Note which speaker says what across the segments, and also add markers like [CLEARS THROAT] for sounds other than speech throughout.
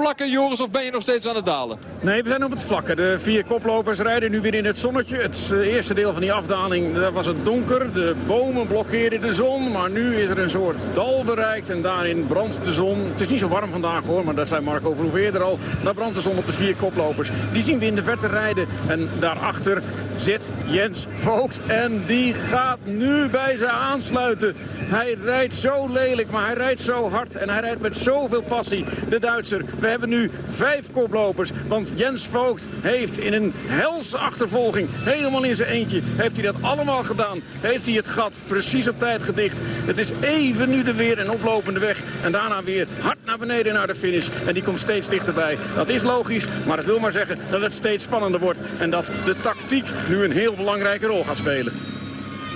Speaker 1: vlakken, Joris, of ben je nog steeds aan het dalen?
Speaker 2: Nee, we zijn op het vlakke. De vier koplopers rijden nu weer in het zonnetje. Het eh, eerste deel van die afdaling, daar was het donker. De bomen blokkeerden de zon, maar nu is er een soort dal bereikt. En daarin brandt de zon. Het is niet zo warm vandaag hoor, maar dat zei Marco Verhoef eerder al. Daar brandt de zon op de vier koplopers. Die zien we in de verte rijden. En daarachter zit Jens Voogd. En die gaat nu bij ze aansluiten. Hij rijdt zo lelijk, maar hij rijdt zo hard. En hij rijdt met zoveel passie, de Duitser. We hebben nu vijf koplopers. Want Jens Voogd heeft in een helse achtervolging, helemaal in zijn eentje... heeft hij dat allemaal gedaan. Heeft hij het gat precies op tijd gedicht. Het is even nu de weer een oplopende weg. En daarna weer hard naar beneden naar de finish. En die komt steeds dichterbij. Dat is logisch, maar het wil maar zeggen dat het steeds spannender wordt. En dat de tactiek nu een heel belangrijke rol gaat spelen.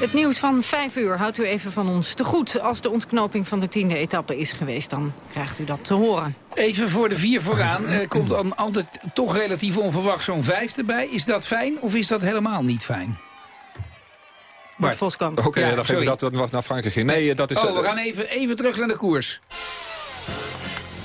Speaker 3: Het nieuws van 5 uur houdt u even van ons te goed. Als de ontknoping van de tiende etappe is geweest, dan krijgt u dat te horen.
Speaker 4: Even voor de vier vooraan. Er komt dan altijd toch relatief onverwacht zo'n vijf erbij. Is dat fijn of is dat helemaal niet fijn?
Speaker 3: Bart Voskamp.
Speaker 5: Oké, okay, dan geef ik dat wat naar Frankrijk ging. Nee, dat is...
Speaker 4: Oh, we gaan even, even terug naar de koers.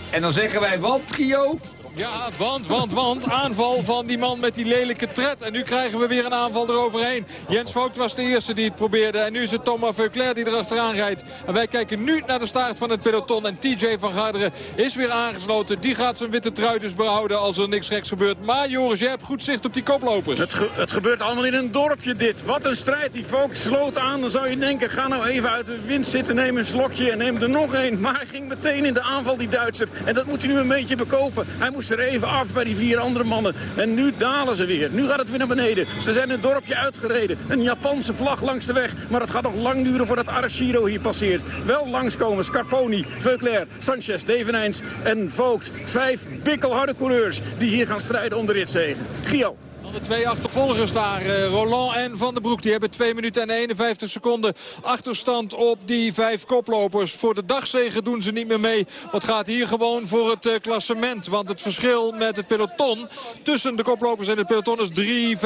Speaker 4: En dan zeggen wij wat, trio?
Speaker 1: Ja, want, want, want. Aanval van die man met die lelijke tred. En nu krijgen we weer een aanval eroverheen. Jens Vogt was de eerste die het probeerde. En nu is het Thomas Veuclair die erachteraan rijdt. En wij kijken nu naar de staart van het peloton. En TJ van Garderen is weer aangesloten. Die gaat zijn witte trui dus behouden als er niks geks gebeurt. Maar Joris, jij hebt goed zicht op die koplopers.
Speaker 2: Het, het gebeurt allemaal in een dorpje dit. Wat een strijd. Die Vogt sloot aan. Dan zou je denken, ga nou even uit de wind zitten. Neem een slokje en neem er nog een. Maar hij ging meteen in de aanval, die Duitser. En dat moet hij nu een beetje bekopen. Hij moest er even af bij die vier andere mannen. En nu dalen ze weer. Nu gaat het weer naar beneden. Ze zijn het dorpje uitgereden. Een Japanse vlag langs de weg. Maar het gaat nog lang duren voordat Arashiro hier passeert. Wel langskomen Scarponi, Veuclair, Sanchez, Devenijns en Vogt. Vijf bikkelharde coureurs die hier gaan strijden om de ritzegen. Gio
Speaker 1: de twee achtervolgers daar, uh, Roland en Van der Broek. Die hebben 2 minuten en 51 seconden achterstand op die vijf koplopers. Voor de dagzegen doen ze niet meer mee. Wat gaat hier gewoon voor het uh, klassement. Want het verschil met het peloton tussen de koplopers en het peloton is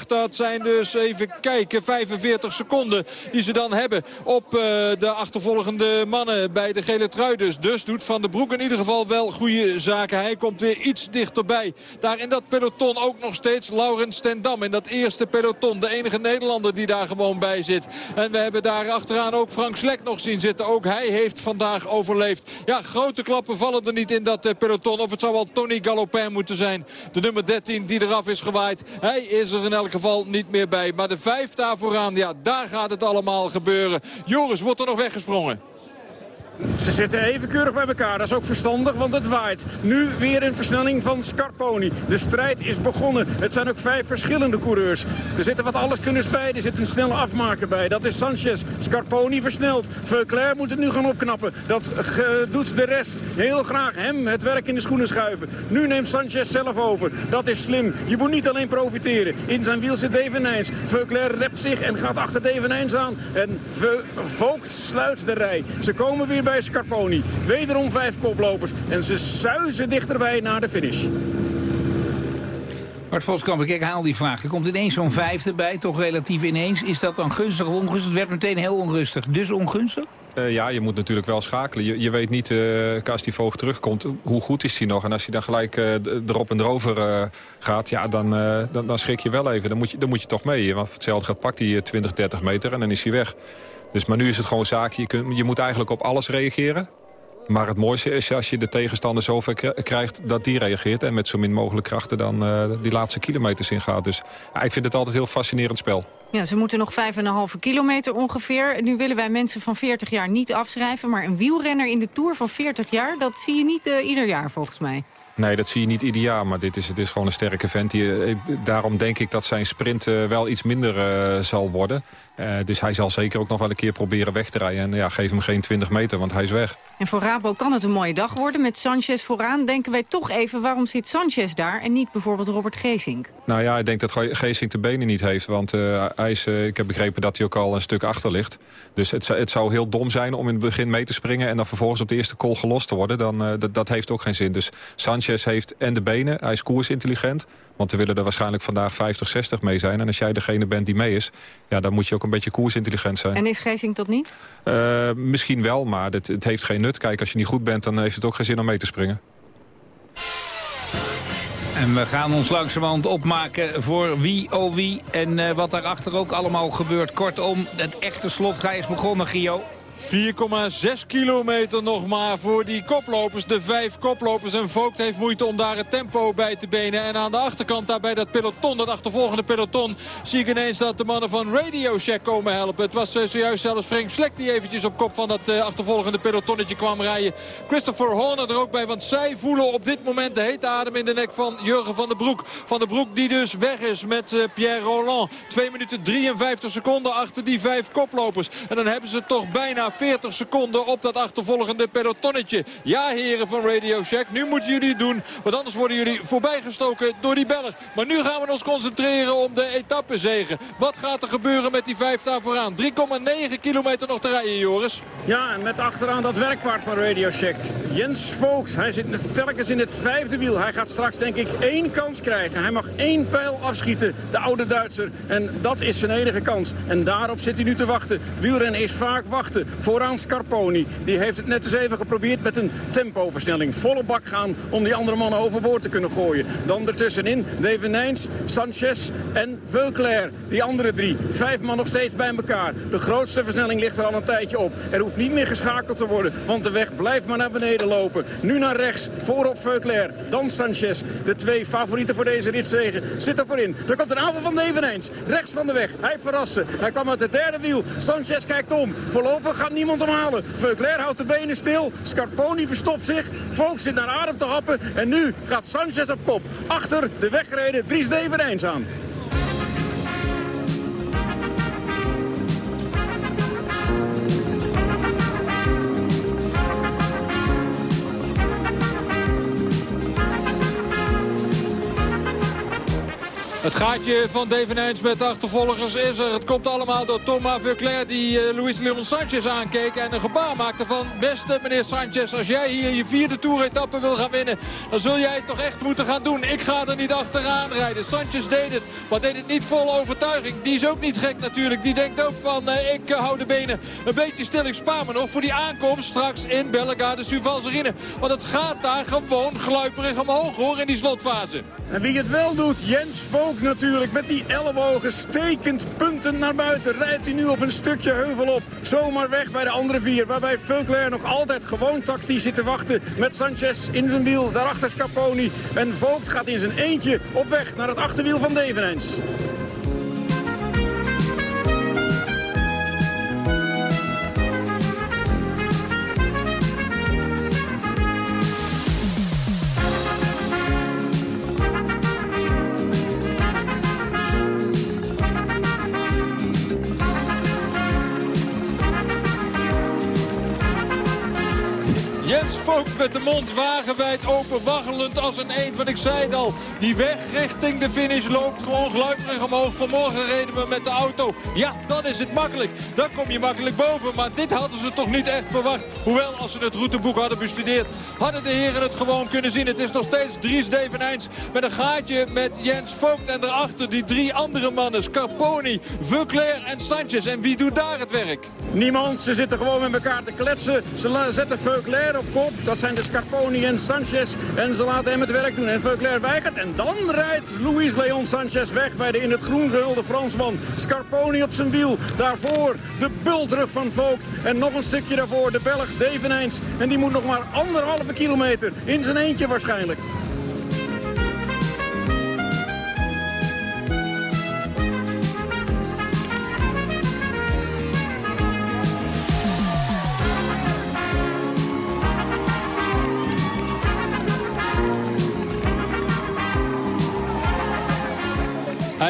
Speaker 1: 3,35. Dat zijn dus, even kijken, 45 seconden die ze dan hebben op uh, de achtervolgende mannen bij de gele trui. Dus. dus doet Van der Broek in ieder geval wel goede zaken. Hij komt weer iets dichterbij. Daar in dat peloton ook nog steeds Laurens ten Dam in dat eerste peloton. De enige Nederlander die daar gewoon bij zit. En we hebben daar achteraan ook Frank Slek nog zien zitten. Ook hij heeft vandaag overleefd. Ja, grote klappen vallen er niet in dat eh, peloton. Of het zou wel Tony Galopin moeten zijn. De nummer 13 die eraf is gewaaid. Hij is er in elk geval niet meer bij. Maar de vijf daar vooraan, ja, daar gaat het allemaal gebeuren. Joris wordt er nog weggesprongen.
Speaker 2: Ze zitten even keurig bij elkaar. Dat is ook verstandig, want het waait. Nu weer een versnelling van Scarponi. De strijd is begonnen. Het zijn ook vijf verschillende coureurs. Er zitten wat alleskunners bij. Er zit een snelle afmaker bij. Dat is Sanchez. Scarponi versnelt. Veuclair moet het nu gaan opknappen. Dat doet de rest heel graag hem het werk in de schoenen schuiven. Nu neemt Sanchez zelf over. Dat is slim. Je moet niet alleen profiteren. In zijn wiel zit Devenijns. Veuclair rept zich en gaat achter Devenijns aan. En Vogt sluit de rij. Ze komen weer bij bij Scarponi. Wederom vijf koplopers. En ze zuizen dichterbij naar de finish.
Speaker 4: Bart Voskamp, ik haal die vraag. Er komt ineens zo'n vijfde bij, toch relatief ineens. Is dat dan gunstig of ongunstig? Het werd meteen heel onrustig. Dus ongunstig?
Speaker 5: Uh, ja, je moet natuurlijk wel schakelen. Je, je weet niet, uh, als die voogd terugkomt, hoe goed is hij nog. En als hij dan gelijk uh, erop en erover gaat, ja, dan, dan, dan, schrik je wel even. Dan moet je, dan moet je toch mee. Want hetzelfde gaat, pakt hij 20, 30 meter en dan is hij weg. Dus, maar nu is het gewoon zaak, je, kunt, je moet eigenlijk op alles reageren. Maar het mooiste is als je de tegenstander zover krijgt dat die reageert... en met zo min mogelijk krachten dan uh, die laatste kilometers ingaat. Dus ja, ik vind het altijd een heel fascinerend spel.
Speaker 3: Ja, ze moeten nog 5,5 kilometer ongeveer. Nu willen wij mensen van 40 jaar niet afschrijven... maar een wielrenner in de Tour van 40 jaar, dat zie je niet uh, ieder jaar volgens mij.
Speaker 5: Nee, dat zie je niet ieder jaar, maar dit is, het is gewoon een sterke vent. Die, eh, daarom denk ik dat zijn sprint wel iets minder zal worden. Uh, dus hij zal zeker ook nog wel een keer proberen weg te rijden. En ja, geef hem geen 20 meter, want hij is weg.
Speaker 3: En voor Rabo kan het een mooie dag worden met Sanchez vooraan. Denken wij toch even, waarom zit Sanchez daar en niet bijvoorbeeld Robert Geesink?
Speaker 5: Nou ja, ik denk dat Geesink de benen niet heeft. Want uh, hij is, uh, ik heb begrepen dat hij ook al een stuk achter ligt. Dus het, het, zou heel dom zijn om in het begin mee te springen... en dan vervolgens op de eerste call gelost te worden. Dan, dat, dat heeft ook geen zin. Dus Sanchez heeft en de benen, hij is koersintelligent... Want er willen er waarschijnlijk vandaag 50, 60 mee zijn. En als jij degene bent die mee is, ja, dan moet je ook een beetje koersintelligent zijn.
Speaker 3: En is Geesink dat niet?
Speaker 5: Uh, misschien wel, maar het, het heeft geen nut. Kijk, als je niet goed bent, dan heeft het ook geen zin om mee te springen.
Speaker 4: En we gaan ons langzamerhand opmaken voor wie, oh wie. En uh, wat daarachter ook allemaal gebeurt. Kortom, het echte slotga is begonnen, Gio.
Speaker 1: 4,6 kilometer nog maar voor die koplopers. De vijf koplopers. En Vogt heeft moeite om daar het tempo bij te benen. En aan de achterkant daar bij dat peloton, dat achtervolgende peloton... zie ik ineens dat de mannen van Radio Shack komen helpen. Het was uh, zojuist zelfs Frank Slek die eventjes op kop van dat uh, achtervolgende pelotonnetje kwam rijden. Christopher Horner er ook bij, want zij voelen op dit moment de hete adem in de nek van Jurgen van der Broek. Van der Broek die dus weg is met uh, Pierre Roland. 2 minuten 53 seconden achter die vijf koplopers. En dan hebben ze toch bijna 40 seconden op dat achtervolgende pelotonnetje. Ja, heren van Radio Shack, nu moeten jullie het doen. Want anders worden jullie voorbijgestoken door die Belg. Maar nu gaan we ons concentreren op de etappezegen. Wat gaat er gebeuren met die vijf daar vooraan? 3,9 kilometer nog te rijden, Joris.
Speaker 2: Ja, en met achteraan dat werkpaard van Radio Shack. Jens Voogd, hij zit telkens in het vijfde wiel. Hij gaat straks denk ik één kans krijgen. Hij mag één pijl afschieten, de oude Duitser. En dat is zijn enige kans. En daarop zit hij nu te wachten. Wielrennen is vaak wachten. Vooraan Scarponi. Die heeft het net eens even geprobeerd met een tempoversnelling. Volle bak gaan om die andere mannen overboord te kunnen gooien. Dan ertussenin David Nijns, Sanchez en Veuclair. Die andere drie. Vijf man nog steeds bij elkaar. De grootste versnelling ligt er al een tijdje op. Er hoeft niet meer geschakeld te worden, want de weg blijft maar naar beneden lopen. Nu naar rechts, voorop Veuclair, dan Sanchez. De twee favorieten voor deze ritzegen zitten voorin. Er komt een aanval van David Nijns. Rechts van de weg. Hij verrassen. Hij kwam uit het derde wiel. Sanchez kijkt om. Voorlopig gaat niemand hem halen. Houdt de benen stil. Scarponi verstopt zich. Volks zit naar adem te happen. En nu gaat Sanchez op kop. Achter de weggereden Dries Deverijns aan.
Speaker 1: Het gaatje van Devenijns met achtervolgers is er. Het komt allemaal door Thomas Veuclair die uh, Luis Leon Sanchez aankeek. En een gebaar maakte van beste meneer Sanchez. Als jij hier je vierde toeretappe wil gaan winnen. Dan zul jij het toch echt moeten gaan doen. Ik ga er niet achteraan rijden. Sanchez deed het. Maar deed het niet vol overtuiging. Die is ook niet gek natuurlijk. Die denkt ook van uh, ik uh, hou de benen een beetje stil. Ik spaar me nog voor die aankomst straks in Bellegade Suvalzerine. Want het gaat daar gewoon gluiperig omhoog hoor in die slotfase.
Speaker 2: En wie het wel doet, Jens Vogt natuurlijk. Met die ellebogen stekend punten naar buiten. Rijdt hij nu op een stukje heuvel op. Zomaar weg bij de andere vier. Waarbij Veuclair nog altijd gewoon tactisch zit te wachten. Met Sanchez in zijn wiel. Daarachter Scarponi. En Vogt gaat in zijn eentje op weg naar het achterwiel van Devenijns.
Speaker 1: De mond wagenwijd open, waggelend als een eend. Want ik zei het al, die weg richting de finish loopt gewoon gluiperig omhoog. Vanmorgen reden we met de auto. Ja, dan is het makkelijk. Dan kom je makkelijk boven. Maar dit hadden ze toch niet echt verwacht. Hoewel, als ze het routeboek hadden bestudeerd, hadden de heren het gewoon kunnen zien. Het is nog steeds Dries Devenijns met een gaatje met Jens Vogt. En daarachter die drie andere mannen, Scarponi, Veuclair en Sanchez. En wie doet daar het werk?
Speaker 2: Niemand, ze zitten gewoon met elkaar te kletsen. Ze zetten Veuclair op kop. Dat zijn de Scarponi en Sanchez. En ze laten hem het werk doen. En Veuclair weigert. En dan rijdt Luis Leon Sanchez weg bij de in het groen gehulde Fransman. Scarponi op zijn wiel. Daarvoor de bultrug van Vogt. En nog een stukje daarvoor de Belg Devenijns. En die moet nog maar anderhalve kilometer. In zijn eentje waarschijnlijk.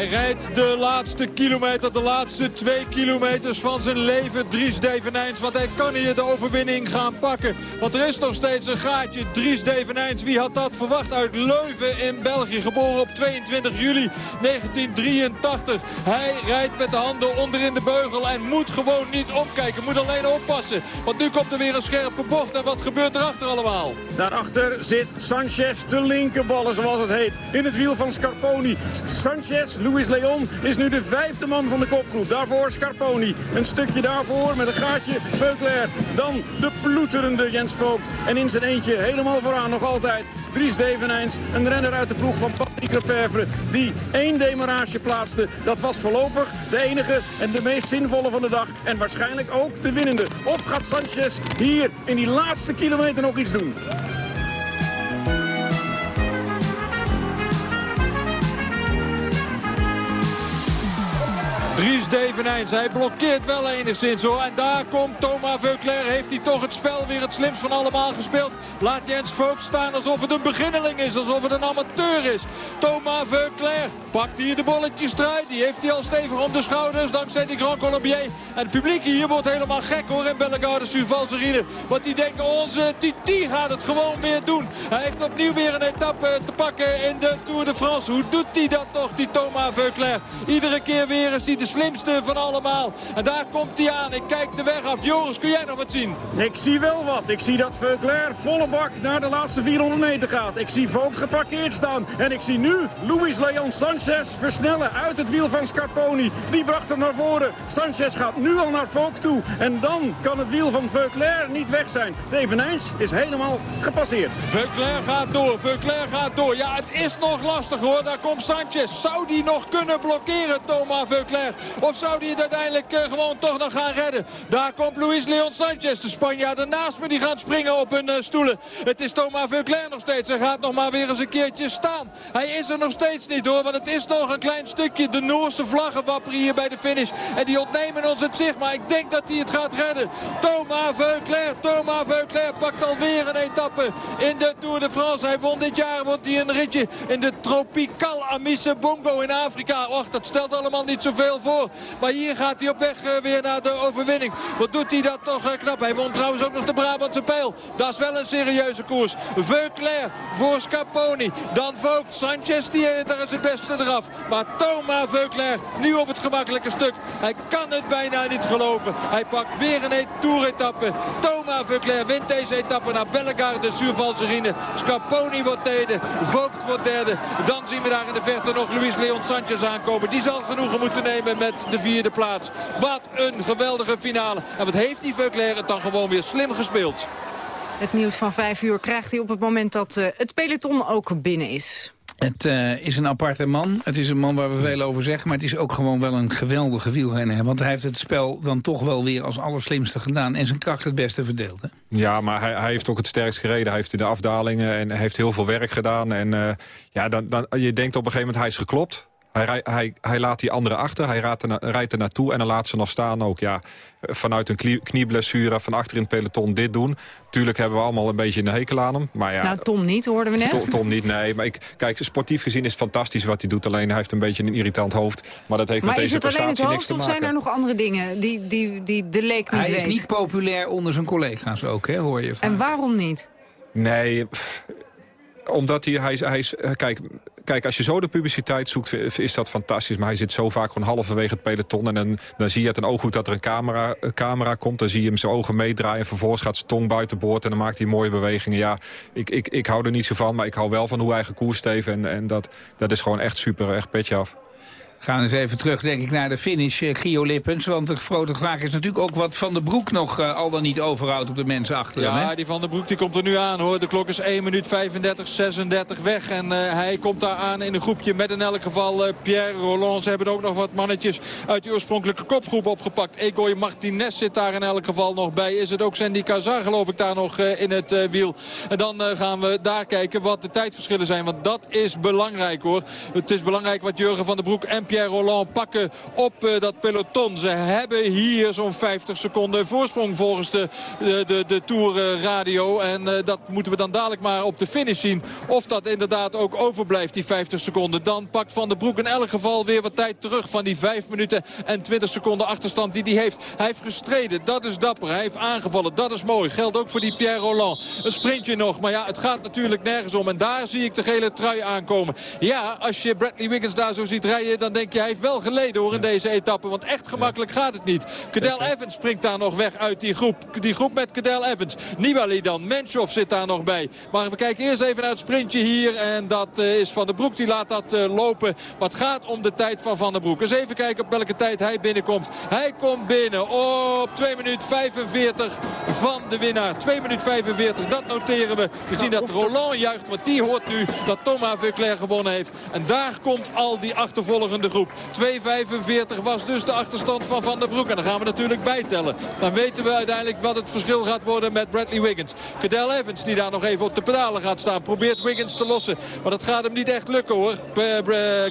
Speaker 1: Hij rijdt de laatste kilometer, de laatste twee kilometers van zijn leven. Dries Devenijns, want hij kan hier de overwinning gaan pakken. Want er is nog steeds een gaatje. Dries Devenijns, wie had dat verwacht uit Leuven in België. Geboren op 22 juli 1983. Hij rijdt met de handen onderin de beugel en moet gewoon niet omkijken. Moet alleen oppassen. Want nu komt er weer een scherpe bocht. En wat gebeurt erachter allemaal?
Speaker 2: Daarachter zit Sanchez te linkerballen, zoals het heet. In het wiel van Scarponi. Sanchez, Luis Leon is nu de vijfde man van de kopgroep. Daarvoor Scarponi. Een stukje daarvoor met een gaatje Veukler. Dan de ploeterende Jens Vogt. En in zijn eentje helemaal vooraan nog altijd Dries Devenijns. Een renner uit de ploeg van Patrick Lefevre. Die één demarage plaatste. Dat was voorlopig de enige en de meest zinvolle van de dag. En waarschijnlijk ook de winnende. Of gaat Sanchez hier in die laatste kilometer nog iets doen?
Speaker 1: Dries Devenijns, hij blokkeert wel enigszins hoor. En daar komt Thomas Veuclair. Heeft hij toch het spel weer het slimst van allemaal gespeeld. Laat Jens Vogt staan alsof het een beginneling is. Alsof het een amateur is. Thomas Veuclair pakt hier de bolletjestrui. Die heeft hij al stevig om de schouders. Dankzij die Grand Colombier. En het publiek hier wordt helemaal gek hoor. In Bellegarde Suvalserine. Want die denken onze Titi gaat het gewoon weer doen. Hij heeft opnieuw weer een etappe te pakken in de Tour de France. Hoe doet hij dat toch die Thomas Veuclair? Iedere keer weer is hij de slimste van allemaal. En daar komt hij aan. Ik kijk de weg af. Joris, kun jij nog wat zien?
Speaker 2: Ik zie wel wat. Ik zie dat Veuclair volle bak naar de laatste 400 meter gaat. Ik zie Vogt geparkeerd staan. En ik zie nu Luis Leon Sanchez versnellen uit het wiel van Scarponi. Die bracht hem naar voren. Sanchez gaat nu al naar Vogt toe. En dan kan het wiel van Veuclair niet weg zijn. Devenijns is helemaal gepasseerd.
Speaker 1: Veuclair gaat door. Veuclair gaat door. Ja, het is nog lastig hoor. Daar komt Sanchez. Zou die nog kunnen blokkeren, Thomas Veuclair? Of zou hij het uiteindelijk uh, gewoon toch nog gaan redden? Daar komt Luis Leon Sanchez, de Spanjaarden naast me. Die gaan springen op hun uh, stoelen. Het is Thomas Veuclair nog steeds. Hij gaat nog maar weer eens een keertje staan. Hij is er nog steeds niet hoor. Want het is nog een klein stukje. De Noorse vlaggen wapperen hier bij de finish. En die ontnemen ons het zicht. Maar ik denk dat hij het gaat redden. Thomas Veuclair. Thomas Veuclair pakt alweer een etappe in de Tour de France. Hij won dit jaar. Won hij een ritje in de Tropical Amise Bongo in Afrika. Och, dat stelt allemaal niet zoveel Maar hier gaat hij op weg uh, weer naar de overwinning. Wat doet hij dat toch uh, knap. Hij won trouwens ook nog de Brabantse pijl. Dat is wel een serieuze koers. Veuclair voor Scarponi. Dan Vogt. Sanchez, die, daar is het beste eraf. Maar Thomas Veuclair nu op het gemakkelijke stuk. Hij kan het bijna niet geloven. Hij pakt weer een toeretappe. Thomas Veuclair wint deze etappe naar Bellegarde, Survalserine. Scarponi wordt tweede. Vogt wordt derde. Dan zien we daar in de verte nog Luis Leon Sanchez aankomen. Die zal genoegen moeten nemen met de vierde plaats. Wat een geweldige finale. En wat heeft die Veuclair het dan gewoon weer slim gespeeld.
Speaker 3: Het nieuws van vijf uur krijgt hij op het moment dat uh, het peloton ook binnen is.
Speaker 4: Het uh, is een aparte man. Het is een man waar we veel over zeggen. Maar het is ook gewoon wel een geweldige wielrenner. Want hij heeft het spel dan toch wel weer als allerslimste gedaan. En zijn kracht het beste verdeeld. Hè?
Speaker 5: Ja, maar hij, hij heeft ook het sterkst gereden. Hij heeft in de afdalingen en heeft heel veel werk gedaan. En uh, ja, dan, dan, je denkt op een gegeven moment hij is geklopt. Hij, hij, hij, laat die anderen achter, hij rijdt er, na, rijdt er naartoe en dan laat ze nog staan ook. Ja, vanuit een knieblessure van achter in het peloton dit doen. Tuurlijk hebben we allemaal een beetje een hekel aan hem. Maar ja,
Speaker 3: nou, Tom niet, hoorden we net.
Speaker 5: Tom, Tom niet, nee. Maar ik, kijk, sportief gezien is het fantastisch wat hij doet. Alleen hij heeft een beetje een irritant hoofd. Maar dat heeft
Speaker 3: maar
Speaker 5: met deze
Speaker 3: prestatie
Speaker 5: niks te maken.
Speaker 3: Maar is het alleen het hoofd of zijn er nog andere dingen die, die, die de leek niet
Speaker 4: hij
Speaker 3: weet?
Speaker 4: Hij is niet populair onder zijn collega's ook, hè, hoor je vaak.
Speaker 3: En waarom niet?
Speaker 5: Nee, pff, omdat hij, hij, hij is... Kijk, kijk, als je zo de publiciteit zoekt, is dat fantastisch. Maar hij zit zo vaak gewoon halverwege het peloton. En dan, dan zie je het een ooggoed dat er een camera, camera komt. Dan zie je hem zijn ogen meedraaien. Vervolgens gaat zijn tong buiten boord. En dan maakt hij mooie bewegingen. Ja, ik, ik, ik hou er niet zo van. Maar ik hou wel van hoe hij gekoerst heeft. En, en dat, dat is gewoon echt super. Echt petje af.
Speaker 4: Gaan eens even terug, denk ik, naar de finish, uh, Gio Lippens. Want de grote vraag is natuurlijk ook wat Van de Broek nog uh, al dan niet overhoudt op de mensen achter
Speaker 1: ja,
Speaker 4: hem.
Speaker 1: Ja, die Van de Broek die komt er nu aan hoor. De klok is 1 minuut 35, 36 weg. En uh, hij komt daar aan in een groepje met in elk geval Pierre Roland. Ze hebben ook nog wat mannetjes uit de oorspronkelijke kopgroep opgepakt. Egoy Martinez zit daar in elk geval nog bij. Is het ook Sandy Cazar geloof ik daar nog in het wiel. En dan gaan we daar kijken wat de tijdverschillen zijn. Want dat is belangrijk hoor. Het is belangrijk wat Jurgen van der Broek en Pierre Roland pakken op uh, dat peloton. Ze hebben hier zo'n 50 seconden voorsprong volgens de, de, de, de Tour radio. En uh, dat moeten we dan dadelijk maar op de finish zien. Of dat inderdaad ook overblijft, die 50 seconden. Dan pakt Van der Broek in elk geval weer wat tijd terug van die 5 minuten en 20 seconden achterstand die hij heeft. Hij heeft gestreden, dat is dapper. Hij heeft aangevallen, dat is mooi. Geldt ook voor die Pierre Roland. Een sprintje nog, maar ja, het gaat natuurlijk nergens om. En daar zie ik de gele trui aankomen. Ja, als je Bradley Wiggins daar zo ziet rijden, dan denk denk je, hij heeft wel geleden hoor in deze etappe. Want echt gemakkelijk gaat het niet. Cadel Evans springt daar nog weg uit die groep. Die groep met Cadel Evans. Nibali dan. Menschov zit daar nog bij. Maar we kijken eerst even naar het sprintje hier. En dat eh, is Van der Broek. Die laat dat uh, lopen. Wat gaat om de tijd van Van der Broek. Dus even kijken op welke tijd hij binnenkomt. Hij komt binnen op 2 minuten 45 van de winnaar. 2 minuten 45. Dat noteren we. We zien dat Roland juicht. Want die hoort nu dat Thomas Vuclair gewonnen heeft. En daar komt al die achtervolgende groep. 2.45 was dus de achterstand van Van der Broek. En dan gaan we natuurlijk bijtellen. Dan weten we uiteindelijk wat het verschil gaat worden met Bradley Wiggins. Cadel Evans die daar nog even op de pedalen gaat staan. Probeert Wiggins te lossen. Maar dat gaat hem niet echt lukken hoor.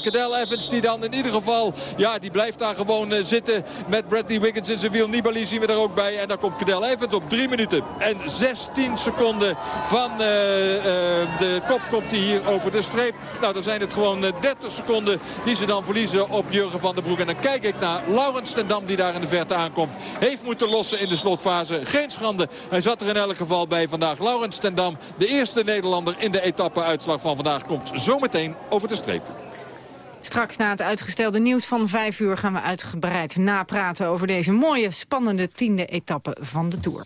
Speaker 1: Cadel Evans die dan in ieder geval... Ja, die blijft daar gewoon eh, zitten met Bradley Wiggins in zijn wiel. Nibali zien we er ook bij. En dan komt Cadel Evans op 3 minuten en 16 seconden van uh, uh, de kop komt hij hier over de streep. Nou, dan zijn het gewoon 30 seconden die ze dan verliezen op Jurgen van der Broek. En dan kijk ik naar Laurens ten Dam die daar in de verte aankomt. Heeft moeten lossen in de slotfase. Geen schande. Hij zat er in elk geval bij vandaag. Laurens ten Dam, de eerste Nederlander in de etappe-uitslag van vandaag, komt zometeen over de streep.
Speaker 3: Straks na het uitgestelde nieuws van vijf uur gaan we uitgebreid napraten over deze mooie, spannende tiende etappe van de Tour.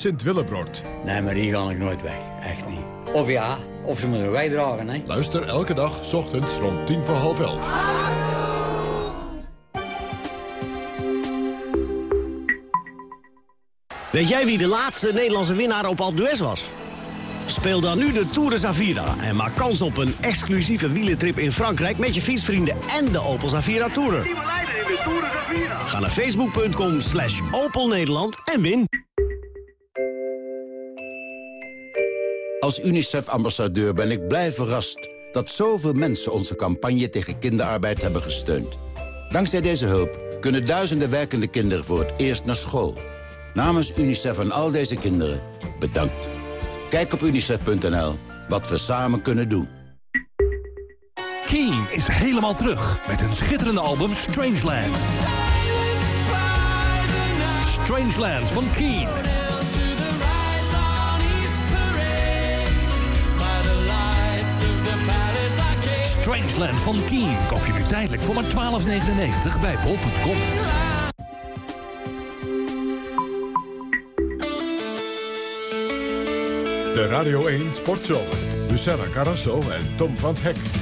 Speaker 6: Sint-Willebroord.
Speaker 7: Nee, maar hier ga ik nooit weg. Echt niet. Of ja, of ze moeten wij dragen, hè.
Speaker 6: Luister elke dag, s ochtends, rond tien voor half elf.
Speaker 8: Weet jij wie de laatste Nederlandse winnaar op Alpe d'Huez was? Speel dan nu de Tour de Zavira en maak kans op een exclusieve wielentrip in Frankrijk... met je fietsvrienden en de Opel Zavira Tourer. Ga naar facebook.com slash Opel Nederland en win.
Speaker 9: Als UNICEF-ambassadeur ben ik blij verrast... dat zoveel mensen onze campagne tegen kinderarbeid hebben gesteund. Dankzij deze hulp kunnen duizenden werkende kinderen voor het eerst naar school. Namens UNICEF en al deze kinderen, bedankt. Kijk op unicef.nl wat we samen kunnen doen.
Speaker 10: Keen is helemaal terug met een schitterende album Strangeland. Strangeland van Keen. Strangeland van Keen koop je nu tijdelijk voor maar 12,99 bij bol.com.
Speaker 6: De Radio 1 Sportzomer. Luciana Carrasso en Tom van Hek.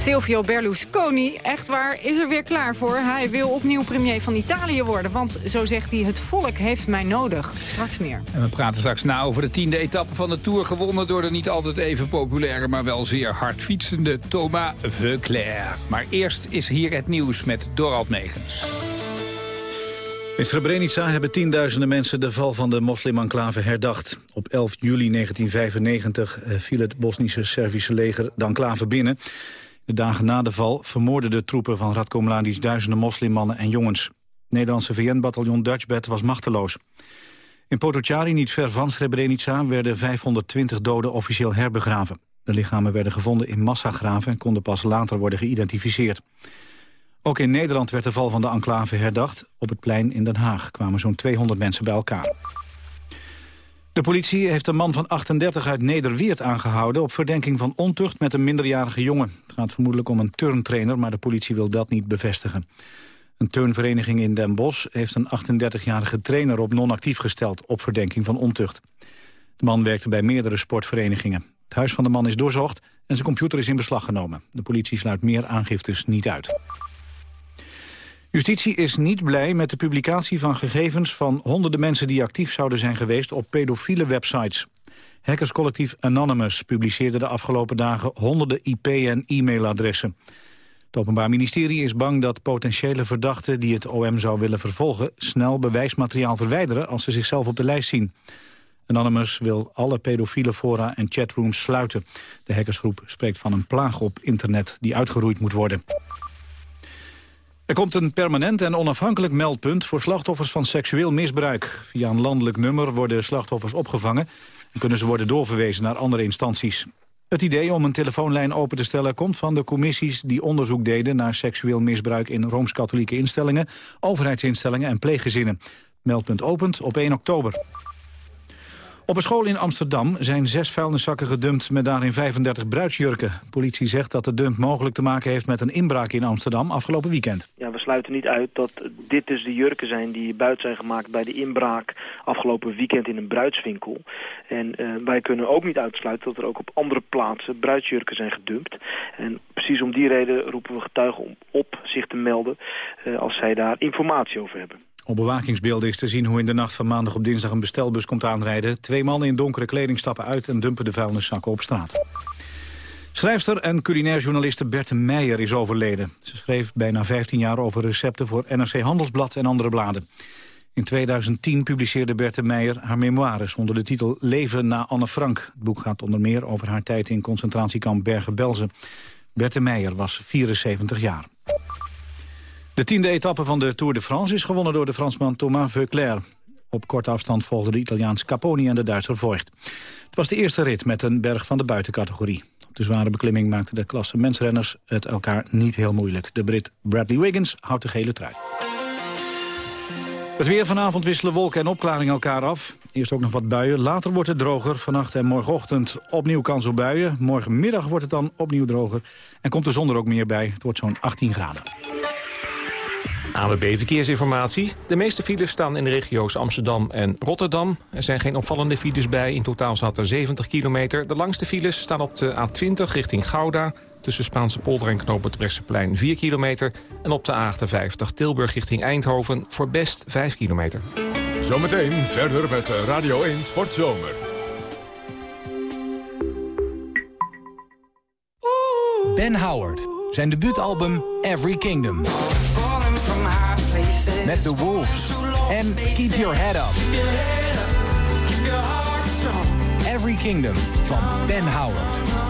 Speaker 3: Silvio Berlusconi, echt waar, is er weer klaar voor. Hij wil opnieuw premier van Italië worden. Want zo zegt hij, het volk heeft mij nodig. Straks meer.
Speaker 4: En we praten straks na over de tiende etappe van de Tour. Gewonnen door de niet altijd even populaire, maar wel zeer hard fietsende Thomas Veuclair. Maar eerst is hier het nieuws met Dorald Megens.
Speaker 11: In Srebrenica hebben tienduizenden mensen de val van de moslimenclave herdacht. Op 11 juli 1995 eh, viel het Bosnische Servische leger de enclave binnen. De dagen na de val vermoorden de troepen van Radko Mladic duizenden moslimmannen en jongens. Het Nederlandse VN-bataljon Dutchbed was machteloos. In Potocari, niet ver van Srebrenica, werden 520 doden officieel herbegraven. De lichamen werden gevonden in massagraven en konden pas later worden geïdentificeerd. Ook in Nederland werd de val van de enclave herdacht. Op het plein in Den Haag kwamen zo'n 200 mensen bij elkaar. De politie heeft een man van 38 uit Nederweert aangehouden... op verdenking van ontucht met een minderjarige jongen. Het gaat vermoedelijk om een turntrainer, maar de politie wil dat niet bevestigen. Een turnvereniging in Den Bosch heeft een 38-jarige trainer op non-actief gesteld... op verdenking van ontucht. De man werkte bij meerdere sportverenigingen. Het huis van de man is doorzocht en zijn computer is in beslag genomen. De politie sluit meer aangiftes niet uit. Justitie is niet blij met de publicatie van gegevens van honderden mensen die actief zouden zijn geweest op pedofiele websites. Hackerscollectief Anonymous publiceerde de afgelopen dagen honderden IP- en e-mailadressen. Het Openbaar Ministerie is bang dat potentiële verdachten die het OM zou willen vervolgen snel bewijsmateriaal verwijderen als ze zichzelf op de lijst zien. Anonymous wil alle pedofiele fora en chatrooms sluiten. De hackersgroep spreekt van een plaag op internet die uitgeroeid moet worden. Er komt een permanent en onafhankelijk meldpunt voor slachtoffers van seksueel misbruik. Via een landelijk nummer worden slachtoffers opgevangen en kunnen ze worden doorverwezen naar andere instanties. Het idee om een telefoonlijn open te stellen komt van de commissies die onderzoek deden naar seksueel misbruik in Rooms-Katholieke instellingen, overheidsinstellingen en pleeggezinnen. Meldpunt opent op 1 oktober. Op een school in Amsterdam zijn zes vuilniszakken gedumpt met daarin 35 bruidsjurken. Politie zegt dat de dump mogelijk te maken heeft met een inbraak in Amsterdam afgelopen weekend.
Speaker 12: Ja, we sluiten niet uit dat dit dus de jurken zijn die buiten zijn gemaakt bij de inbraak afgelopen weekend in een bruidswinkel. En uh, wij kunnen ook niet uitsluiten dat er ook op andere plaatsen bruidsjurken zijn gedumpt. En precies om die reden roepen we getuigen op zich te melden uh, als zij daar informatie over hebben.
Speaker 11: Op bewakingsbeelden is te zien hoe in de nacht van maandag op dinsdag een bestelbus komt aanrijden. Twee mannen in donkere kleding stappen uit en dumpen de vuilniszakken op straat. Schrijfster en culinair journaliste Berthe Meijer is overleden. Ze schreef bijna 15 jaar over recepten voor NRC Handelsblad en andere bladen. In 2010 publiceerde Berthe Meijer haar memoires onder de titel Leven na Anne Frank. Het boek gaat onder meer over haar tijd in concentratiekamp Bergen-Belsen. Berthe Meijer was 74 jaar. De tiende etappe van de Tour de France is gewonnen door de Fransman Thomas Veuclair. Op korte afstand volgden de Italiaans Caponi en de Duitser Voigt. Het was de eerste rit met een berg van de buitencategorie. Op de zware beklimming maakten de klasse mensrenners het elkaar niet heel moeilijk. De Brit Bradley Wiggins houdt de gele trui. Het weer vanavond wisselen wolken en opklaringen elkaar af. Eerst ook nog wat buien, later wordt het droger. Vannacht en morgenochtend opnieuw kans op buien. Morgenmiddag wordt het dan opnieuw droger. En komt de zon er ook meer bij. Het wordt zo'n 18 graden.
Speaker 13: AWB Verkeersinformatie. De meeste files staan in de regio's Amsterdam en Rotterdam. Er zijn geen opvallende files bij. In totaal zat er 70 kilometer. De langste files staan op de A20 richting Gouda... tussen Spaanse polder en knoop het Brechtseplein 4 kilometer... en op de A58 Tilburg richting Eindhoven voor best 5 kilometer.
Speaker 6: Zometeen verder met Radio 1 Sportzomer.
Speaker 14: Ben Howard, zijn debuutalbum Every Kingdom. Met The Wolves en Keep Your Head Up. Every Kingdom van Ben Howard.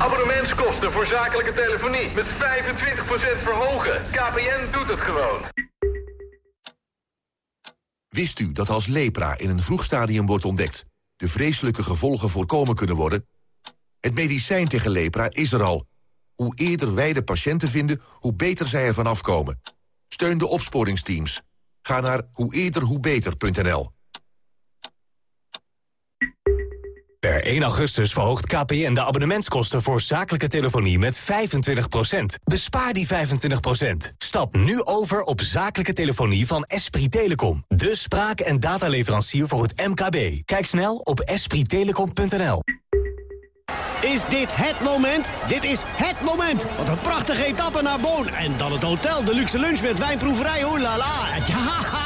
Speaker 15: Abonnementskosten voor zakelijke telefonie met 25% verhogen. KPN doet het gewoon.
Speaker 16: Wist u dat als lepra in een vroeg stadium wordt ontdekt... de vreselijke gevolgen voorkomen kunnen worden? Het medicijn tegen lepra is er al. Hoe eerder wij de patiënten vinden, hoe beter zij ervan afkomen. Steun de opsporingsteams. Ga naar hoe eerder hoe beter.nl.
Speaker 10: Per 1 augustus verhoogt KPN de abonnementskosten voor zakelijke telefonie met 25% Bespaar die 25% Stap nu over op zakelijke telefonie van Esprit Telecom. De spraak- en dataleverancier voor het MKB. Kijk snel op esprittelecom.nl.
Speaker 8: Is dit het moment? Dit is het moment! Wat een prachtige etappe naar Boon. En dan het hotel, de luxe lunch met wijnproeverij, la la. Ja,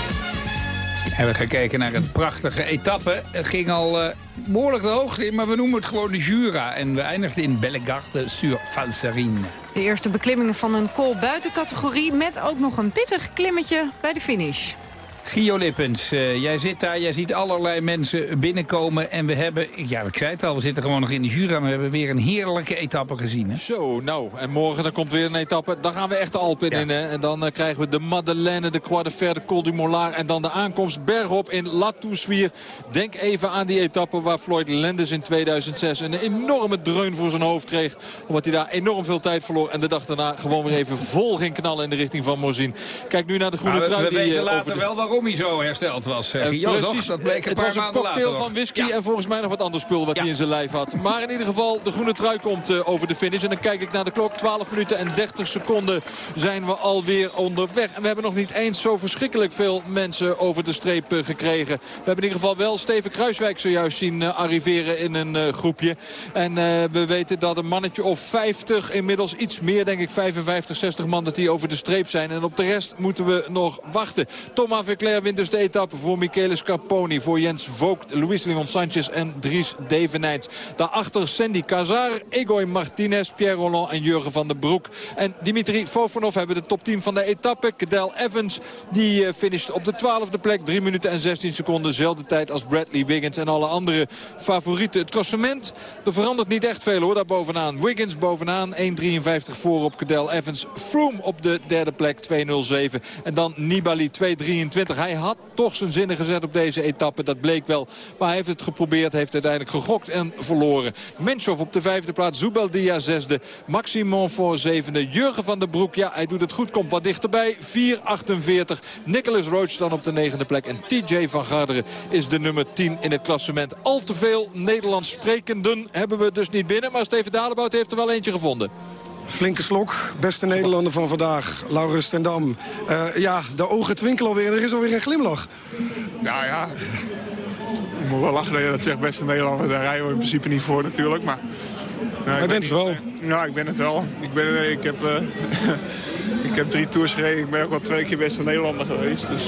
Speaker 4: We gaan kijken naar een prachtige etappe. Het ging al uh, behoorlijk de hoogte in, maar we noemen het gewoon de Jura. En we eindigden in Bellegarde sur Valserine.
Speaker 3: De eerste beklimmingen van een kool buitencategorie... met ook nog een pittig klimmetje bij de finish.
Speaker 4: Gio Lippens, uh, jij zit daar, jij ziet allerlei mensen binnenkomen. En we hebben, ja, ik zei het al, we zitten gewoon nog in de Jura... maar we hebben weer een heerlijke etappe gezien. Hè?
Speaker 1: Zo, nou, en morgen dan komt weer een etappe. Dan gaan we echt de Alpen in, hè. En dan uh, krijgen we de Madeleine, de Croix de Fer, de Col du Mollard... en dan de aankomst bergop in La Toussuire. Denk even aan die etappe waar Floyd Landis in 2006... een enorme dreun voor zijn hoofd kreeg. Omdat hij daar enorm veel tijd verloor. En de dag daarna gewoon weer even vol ging knallen in de richting van Mozin. Kijk nu naar de groene
Speaker 4: nou,
Speaker 1: trui.
Speaker 4: We,
Speaker 1: die,
Speaker 4: weten
Speaker 1: uh,
Speaker 4: later
Speaker 1: de...
Speaker 4: wel waarom hij zo hersteld was. Uh,
Speaker 1: ja,
Speaker 4: precies, dat bleek een
Speaker 1: het
Speaker 4: paar
Speaker 1: was een cocktail van whisky en volgens mij nog wat ander spul wat hij in zijn lijf had. Maar in ieder geval, de groene trui komt uh, over de finish. En dan kijk ik naar de klok. 12 minuten en 30 seconden zijn we alweer onderweg. En we hebben nog niet eens zo verschrikkelijk veel mensen over de streep uh, gekregen. We hebben in ieder geval wel Steven Kruiswijk zojuist zien arriveren in een groepje. En we weten dat een mannetje of 50, inmiddels iets meer denk ik 55, 60 man dat die over de streep zijn. En op de rest moeten we nog wachten. Thomas Verclair wint dus de etappe voor Michele Scarponi, voor Jens Vogt, Luis Leon Sanchez en Dries Devenijt. Daarachter Sandy Cazar, Egoy Martinez, Pierre Roland en Jurgen van den Broek. En Dimitri Fofanov hebben de top 10 van de etappe. Cadel Evans die uh, finisht op de 12e plek. 3 minuten en 16 seconden. Zelfde tijd als Bradley Wiggins en alle andere favorieten. Het klassement, er verandert niet echt veel hoor daar bovenaan. Wiggins bovenaan, 1.53 voor op Cadel Evans. Froome op de derde plek, 2.07. En dan Nibali, 2.23. Hij had toch zijn zinnen gezet op deze etappe. Dat bleek wel. Maar hij heeft het geprobeerd, heeft uiteindelijk gegokt en verloren. Menschov op de vijfde plaats, Zubeldia zesde. Maximon voor zevende. Jurgen van der Broek, ja, hij doet het goed, komt wat dichterbij. 4.48. Nicholas Roach dan op de negende plek. En TJ van Garderen is de nummer 10 in het klassement. Al te veel Nederlands sprekenden hebben we dus niet binnen. Maar Steven Dalebout heeft er wel eentje gevonden.
Speaker 17: Flinke slok, beste Nederlander van vandaag, Laurens ten Dam. Uh, ja, de ogen twinkelen alweer, er is alweer een glimlach.
Speaker 18: Ja, ja. Ik moet wel lachen dat je dat zegt, beste Nederlander. Daar rijden we in principe niet voor natuurlijk, maar...
Speaker 17: Nou, Jij bent het wel.
Speaker 18: Ja, ik ben het wel. Ik, ben, ik, heb, uh, [LAUGHS] ik heb drie tours gereden. Ik ben ook wel twee keer beste Nederlander geweest. Dus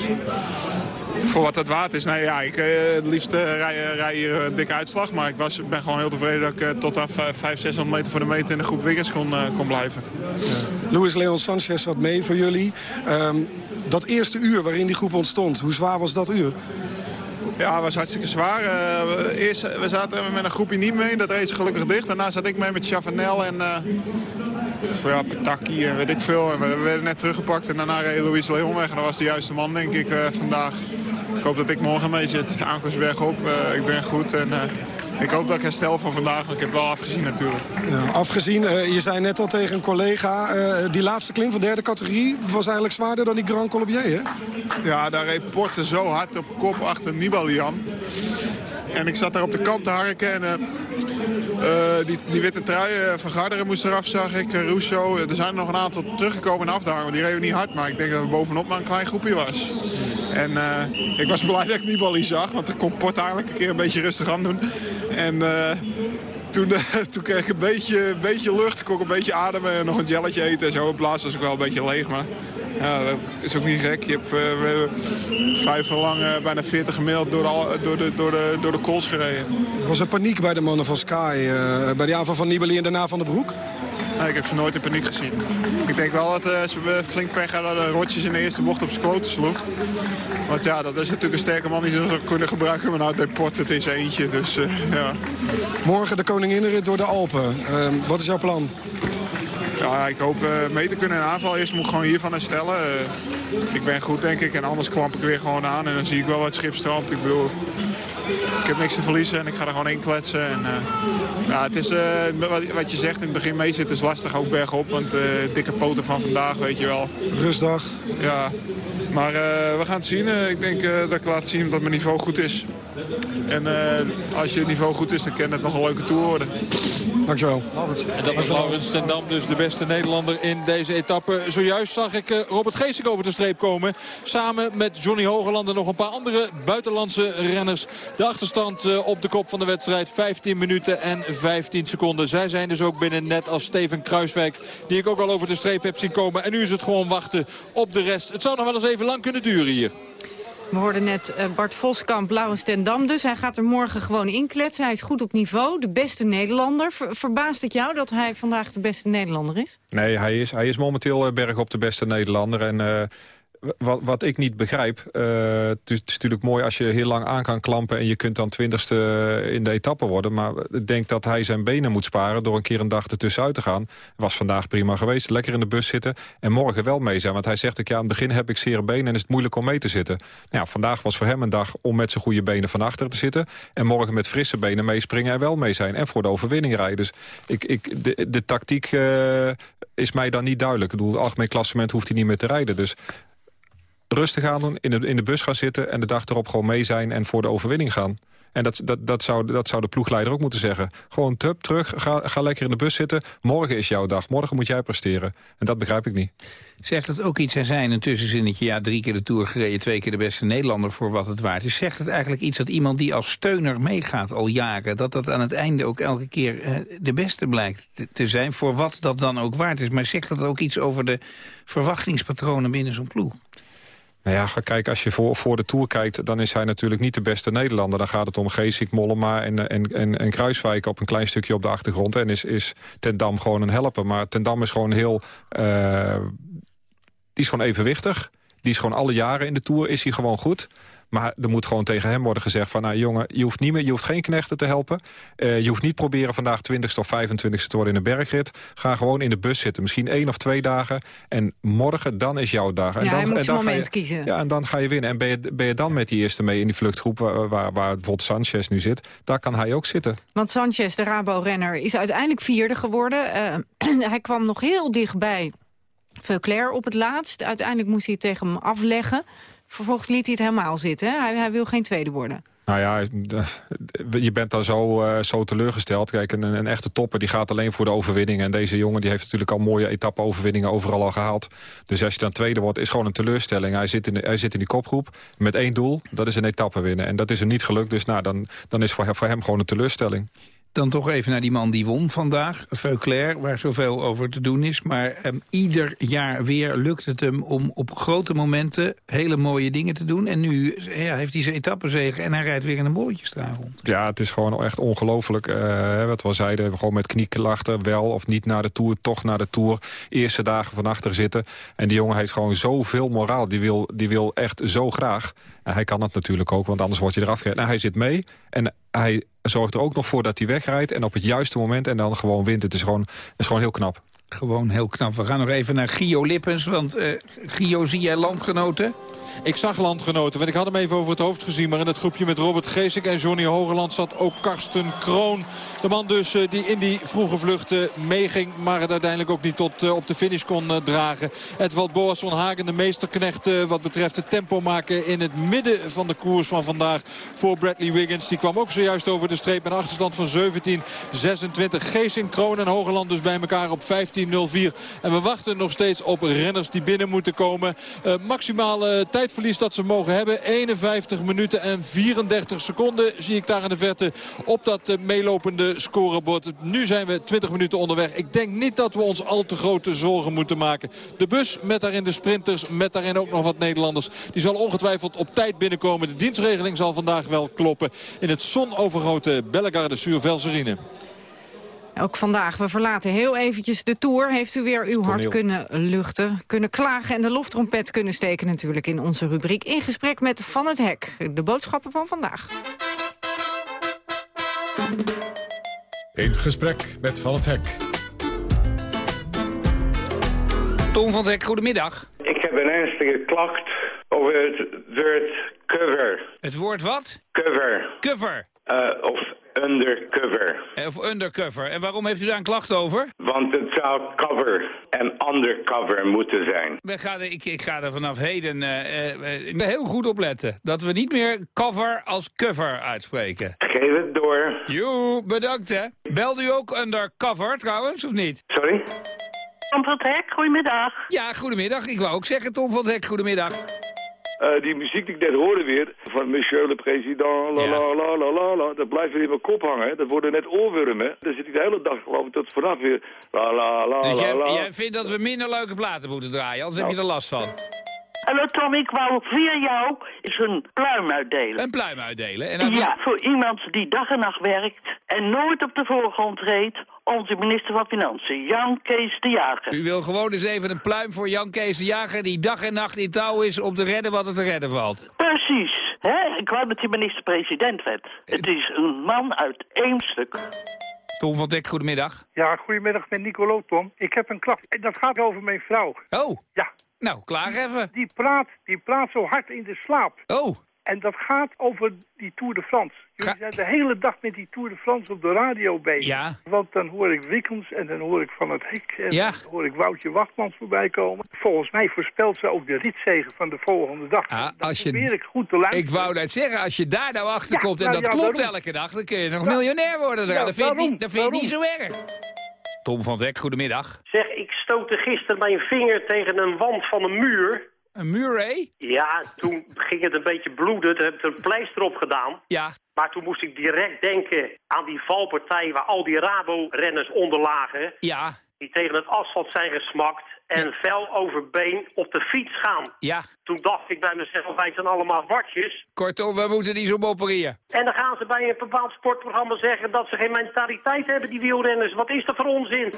Speaker 18: voor wat dat waard is. Nee, ja, ik uh, het liefst uh, rij, rij, hier een dikke uitslag. Maar ik was, ben gewoon heel tevreden dat ik tot aan 500, 600 meter voor de meter in de groep Wiggins kon, kon blijven.
Speaker 17: Ja. Luis Leon Sanchez zat mee voor jullie. Um, dat eerste uur waarin die groep ontstond, hoe zwaar was dat uur?
Speaker 18: Ja, het was hartstikke zwaar. Uh, eerst, we zaten met een groepje niet mee, dat reed gelukkig dicht. Daarna zat ik mee met Chavanel en uh, ja, Pataki en weet ik veel. En we, werden net teruggepakt en daarna reed Louis Leon weg. En dat was de juiste man, denk ik, uh, vandaag. Ik hoop dat ik morgen mee zit. Aankomstweg op, ik ben goed en ik hoop dat ik herstel van vandaag, want ik heb wel afgezien natuurlijk.
Speaker 17: Ja, afgezien, uh, je zei net al tegen een collega... Uh, die laatste klim van derde categorie was eigenlijk zwaarder dan die Grand Colombier, hè?
Speaker 18: Ja, daar reed Porte zo hard op kop achter Nibali aan. En ik zat daar op de kant te harken en uh, die, die, witte trui uh, van Garderen moest eraf, zag ik. Rousseau, er zijn er nog een aantal teruggekomen in afdaling. Die reden niet hard, maar ik denk dat we bovenop maar een klein groepje was. En ik was [LAUGHS] blij dat ik Nibali zag, want ik kon Port eigenlijk een keer een beetje rustig aan doen. En toen, toen kreeg ik een beetje, beetje lucht, ik kon een beetje ademen en nog een jelletje eten en zo. In plaats was ik wel een beetje leeg, maar ja, dat is ook niet gek. Je hebt, hebben vijf jaar lang uh, bijna 40 gemiddeld door, al, door, de, door, de, door de kools gereden.
Speaker 17: Was er paniek bij de mannen van Sky? Bij de aanval van Nibali en daarna van de Broek?
Speaker 18: Nee, ik heb ze nooit in paniek gezien. Ik denk wel dat ze flink pech hadden dat Rotjes in de eerste bocht op zijn kloten sloeg. Want ja, dat is natuurlijk een sterke man die ze kunnen gebruiken. Maar nou, Deport het is eentje, dus ja.
Speaker 17: Morgen de koninginrit door de Alpen. Ehm, wat is jouw plan?
Speaker 18: Ja, ik hoop uh, mee te kunnen in aanval. Eerst moet ik gewoon hiervan herstellen. Uh, ik ben goed, denk ik. En anders klamp ik weer gewoon aan. En dan zie ik wel wat schipstrand. Ik bedoel, ik heb niks te verliezen en ik ga er gewoon in kletsen. En, uh, ja, het is, wat, wat, je zegt, in het begin mee zitten is lastig, ook bergop. Want dikke poten van vandaag, weet je wel.
Speaker 17: Rustdag.
Speaker 18: Ja, maar we gaan het zien. ik denk dat ik laat zien dat mijn niveau goed is. En als je niveau goed is, dan kan het nog een leuke tour worden.
Speaker 17: Dankjewel.
Speaker 1: En dat was Laurens ten Dam, dus de beste Nederlander in deze etappe. Zojuist zag ik Robert Geesink over de streep komen. Samen met Johnny Hogeland en nog een paar andere buitenlandse renners. De achterstand op de kop van de wedstrijd. 15 minuten en 15 seconden. Zij zijn dus ook binnen net als Steven Kruiswijk. Die ik ook al over de streep heb zien komen. En nu is het gewoon wachten op de rest. Het zou nog wel eens even lang kunnen duren hier.
Speaker 3: We hoorden net Bart Voskamp, Laurens ten Dam dus. Hij gaat er morgen gewoon inkletsen. Hij is goed op niveau, de beste Nederlander. Ver, verbaast het jou dat hij vandaag de beste Nederlander is?
Speaker 5: Nee, hij is, hij is momenteel berg op de beste Nederlander. En uh, wat, wat ik niet begrijp, uh, het, is, natuurlijk mooi als je heel lang aan kan klampen... en je kunt dan twintigste in de etappe worden. Maar ik denk dat hij zijn benen moet sparen door een keer een dag ertussenuit te gaan. Was vandaag prima geweest, lekker in de bus zitten en morgen wel mee zijn. Want hij zegt, ik, ja, aan het begin heb ik zere benen en is het moeilijk om mee te zitten. Nou vandaag was voor hem een dag om met zijn goede benen van achter te zitten. En morgen met frisse benen meespringen en wel mee zijn. En voor de overwinning rijden. Dus ik, ik, de, tactiek uh, is mij dan niet duidelijk. Ik bedoel, het algemeen klassement hoeft hij niet meer te rijden. Dus rustig aan doen, in de, in de bus gaan zitten... en de dag erop gewoon mee zijn en voor de overwinning gaan. En dat, dat, dat, zou, dat zou de ploegleider ook moeten zeggen. Gewoon tup, terug, ga, ga lekker in de bus zitten. Morgen is jouw dag, morgen moet jij presteren. En dat begrijp ik niet.
Speaker 4: Zegt het ook iets, en zijn een tussenzinnetje... ja, drie keer de Tour gereden, twee keer de beste Nederlander voor wat het waard is. Zegt het eigenlijk iets dat iemand die als steuner meegaat al jaren... dat dat aan het einde ook elke keer eh, de beste blijkt te zijn... voor wat dat dan ook waard is. Maar zegt dat ook iets over de verwachtingspatronen binnen zo'n ploeg?
Speaker 5: Nou ja, ga kijken, als je voor, voor de Tour kijkt... dan is hij natuurlijk niet de beste Nederlander. Dan gaat het om Geesik, Mollema en, en, en, en Kruiswijk... op een klein stukje op de achtergrond. En is, is Ten Dam gewoon een helper. Maar Ten Dam is gewoon heel... Uh, die is gewoon evenwichtig. Die is gewoon alle jaren in de Tour, is hij gewoon goed. Maar er moet gewoon tegen hem worden gezegd van... nou jongen, je hoeft, niet meer, je hoeft geen knechten te helpen. Uh, je hoeft niet proberen vandaag 20ste of 25ste te worden in een bergrit. Ga gewoon in de bus zitten. Misschien één of twee dagen. En morgen, dan is jouw dag. En
Speaker 3: ja,
Speaker 5: dan,
Speaker 3: hij moet
Speaker 5: en dan
Speaker 3: moment
Speaker 5: ga je,
Speaker 3: kiezen.
Speaker 5: Ja, en dan ga je winnen. En ben je, ben je dan met die eerste mee in die vluchtgroep... waar, waar, waar bijvoorbeeld Sanchez nu zit, daar kan hij ook zitten.
Speaker 3: Want Sanchez, de Rabo-renner, is uiteindelijk vierde geworden. Uh, [CLEARS THROAT] hij kwam nog heel dichtbij Veuclair op het laatst. Uiteindelijk moest hij tegen hem afleggen. Vervolgens liet hij het helemaal zitten. Hij, hij wil geen tweede worden.
Speaker 5: Nou ja, je bent dan zo, uh, zo teleurgesteld. Kijk, een, een, echte topper die gaat alleen voor de overwinning. En deze jongen die heeft natuurlijk al mooie etappe-overwinningen overal al gehaald. Dus als je dan tweede wordt, is gewoon een teleurstelling. Hij zit in, de, hij zit in die kopgroep met één doel, dat is een etappe winnen. En dat is hem niet gelukt, dus nou, dan, dan is voor, voor hem gewoon een teleurstelling.
Speaker 4: Dan toch even naar die man die won vandaag, Veuclair, waar zoveel over te doen is. Maar um, ieder jaar weer lukt het hem om op grote momenten hele mooie dingen te doen. En nu ja, heeft hij zijn etappenzegen en hij rijdt weer in een bolletjesstraat rond.
Speaker 5: Ja, het is gewoon echt ongelooflijk. Uh, wat we al zeiden, gewoon met knieklachten, wel of niet naar de Tour, toch naar de Tour. Eerste dagen van achter zitten. En die jongen heeft gewoon zoveel moraal. Die wil, die wil echt zo graag. Hij kan het natuurlijk ook, want anders wordt hij eraf gereden. Nou, hij zit mee en hij zorgt er ook nog voor dat hij wegrijdt... en op het juiste moment en dan gewoon wint. Het is gewoon, is gewoon heel knap.
Speaker 4: Gewoon heel knap. We gaan nog even naar Gio Lippens, want uh, Gio, zie jij landgenoten?
Speaker 1: Ik zag landgenoten, want ik had hem even over het hoofd gezien. Maar in het groepje met Robert Geesik en Johnny Hogeland zat ook Karsten Kroon. De man dus uh, die in die vroege vluchten meeging. Maar het uiteindelijk ook niet tot uh, op de finish kon uh, dragen. Edvald Boas van Hagen, de meesterknecht wat betreft het tempo maken in het midden van de koers van vandaag. Voor Bradley Wiggins. Die kwam ook zojuist over de streep met een achterstand van 17-26. Geesink, Kroon en Hogeland dus bij elkaar op 15-04. En we wachten nog steeds op renners die binnen moeten komen. maximale tijdverlies dat ze mogen hebben. 51 minuten en 34 seconden zie ik daar in de verte op dat uh, meelopende scorebord. Nu zijn we 20 minuten onderweg. Ik denk niet dat we ons al te grote zorgen moeten maken. De bus met daarin de sprinters, met daarin ook nog wat Nederlanders. Die zal ongetwijfeld op tijd binnenkomen. De dienstregeling zal vandaag wel kloppen in het zonovergrote Bellegarde sur Velserine.
Speaker 3: Ook vandaag, we verlaten heel eventjes de Tour. Heeft u weer uw hart kunnen luchten, kunnen klagen... en de loftrompet kunnen steken natuurlijk in onze rubriek... In gesprek met Van het Hek, de boodschappen van vandaag.
Speaker 6: In gesprek met Van het Hek.
Speaker 4: Tom van het Hek, goedemiddag.
Speaker 19: Ik heb een ernstige klacht over het woord cover.
Speaker 4: Het woord wat?
Speaker 19: Cover.
Speaker 4: Cover.
Speaker 19: Uh, of undercover.
Speaker 4: Of undercover. En waarom heeft u daar een klacht over?
Speaker 19: Want het zou cover en undercover moeten zijn.
Speaker 4: We gaan, ik, ik ga er vanaf heden uh, uh, heel goed op letten. Dat we niet meer cover als cover uitspreken.
Speaker 19: Geef het door.
Speaker 4: Joe, bedankt hè. Belde u ook undercover trouwens, of niet?
Speaker 19: Sorry?
Speaker 20: Tom van het Hek, goedemiddag.
Speaker 4: Ja, goedemiddag. Ik wou ook zeggen Tom van het Hek, goedemiddag.
Speaker 21: Uh, die muziek die ik net hoorde weer, van Monsieur le Président, la la la la la la, dat blijft weer in mijn kop hangen. Dat worden net oorwormen. Daar zit ik de hele dag geloof ik tot vanaf weer, la la la
Speaker 4: dus
Speaker 21: la
Speaker 4: jij,
Speaker 21: la.
Speaker 4: jij vindt dat we minder leuke platen moeten draaien, anders nou. heb je er last van.
Speaker 20: Hallo Tom, ik wou via jou eens een pluim uitdelen.
Speaker 4: Een pluim uitdelen? En dan
Speaker 20: ja, voor iemand die dag en nacht werkt en nooit op de voorgrond treedt, onze minister van Financiën, Jan Kees de Jager.
Speaker 4: U wil gewoon eens even een pluim voor Jan Kees de Jager... die dag en nacht in touw is om te redden wat er te redden valt.
Speaker 20: Precies. Hè? Ik wou dat hij minister-president werd. Het is een man uit één stuk.
Speaker 4: Tom van Dek, goedemiddag.
Speaker 22: Ja, goedemiddag met Nicolo, Tom. Ik heb een klacht. Dat gaat over mijn vrouw.
Speaker 4: Oh.
Speaker 22: Ja.
Speaker 4: Nou, klaar even.
Speaker 22: Die praat, die praat zo hard in de slaap.
Speaker 4: Oh.
Speaker 22: En dat gaat over die Tour de France. Jullie zijn de hele dag met die Tour de France op de radio bezig.
Speaker 4: Ja.
Speaker 22: Want dan hoor ik Wikkels en dan hoor ik Van het Hek... en
Speaker 4: Ja.
Speaker 22: dan hoor ik Woutje Wachtmans voorbij komen. Volgens mij voorspelt ze ook de ritzegen van de volgende dag.
Speaker 4: Ah,
Speaker 22: dan
Speaker 4: als je-
Speaker 22: probeer ik goed te luisteren.
Speaker 4: Ik wou net zeggen, als je daar nou achter
Speaker 22: Ja,
Speaker 4: komt en
Speaker 22: nou
Speaker 4: dat
Speaker 22: ja,
Speaker 4: klopt
Speaker 22: daarom.
Speaker 4: elke dag... dan kun je nog
Speaker 22: Ja.
Speaker 4: miljonair worden.
Speaker 22: Ja,
Speaker 4: dat vind ik
Speaker 22: daarom,
Speaker 4: niet, dat vind ik niet zo erg. Tom van Dek, goedemiddag.
Speaker 23: Zeg, ik stootte gisteren mijn vinger tegen een wand van een muur.
Speaker 4: Een muur, hé?
Speaker 23: Ja, toen ging het een beetje bloeden. Toen heb ik er een pleister op gedaan.
Speaker 4: Ja.
Speaker 23: Maar toen moest ik direct denken aan die valpartij waar al die Rabo-renners onder lagen.
Speaker 4: Ja.
Speaker 23: Die tegen het asfalt zijn gesmakt en vel over been op de fiets gaan.
Speaker 4: Ja.
Speaker 23: Toen dacht ik bij mezelf, wij zijn allemaal watjes.
Speaker 4: Kortom, we moeten die zo mopperen.
Speaker 23: En dan gaan ze bij een bepaald sportprogramma zeggen dat ze geen mentaliteit hebben, die wielrenners. Wat is dat voor onzin?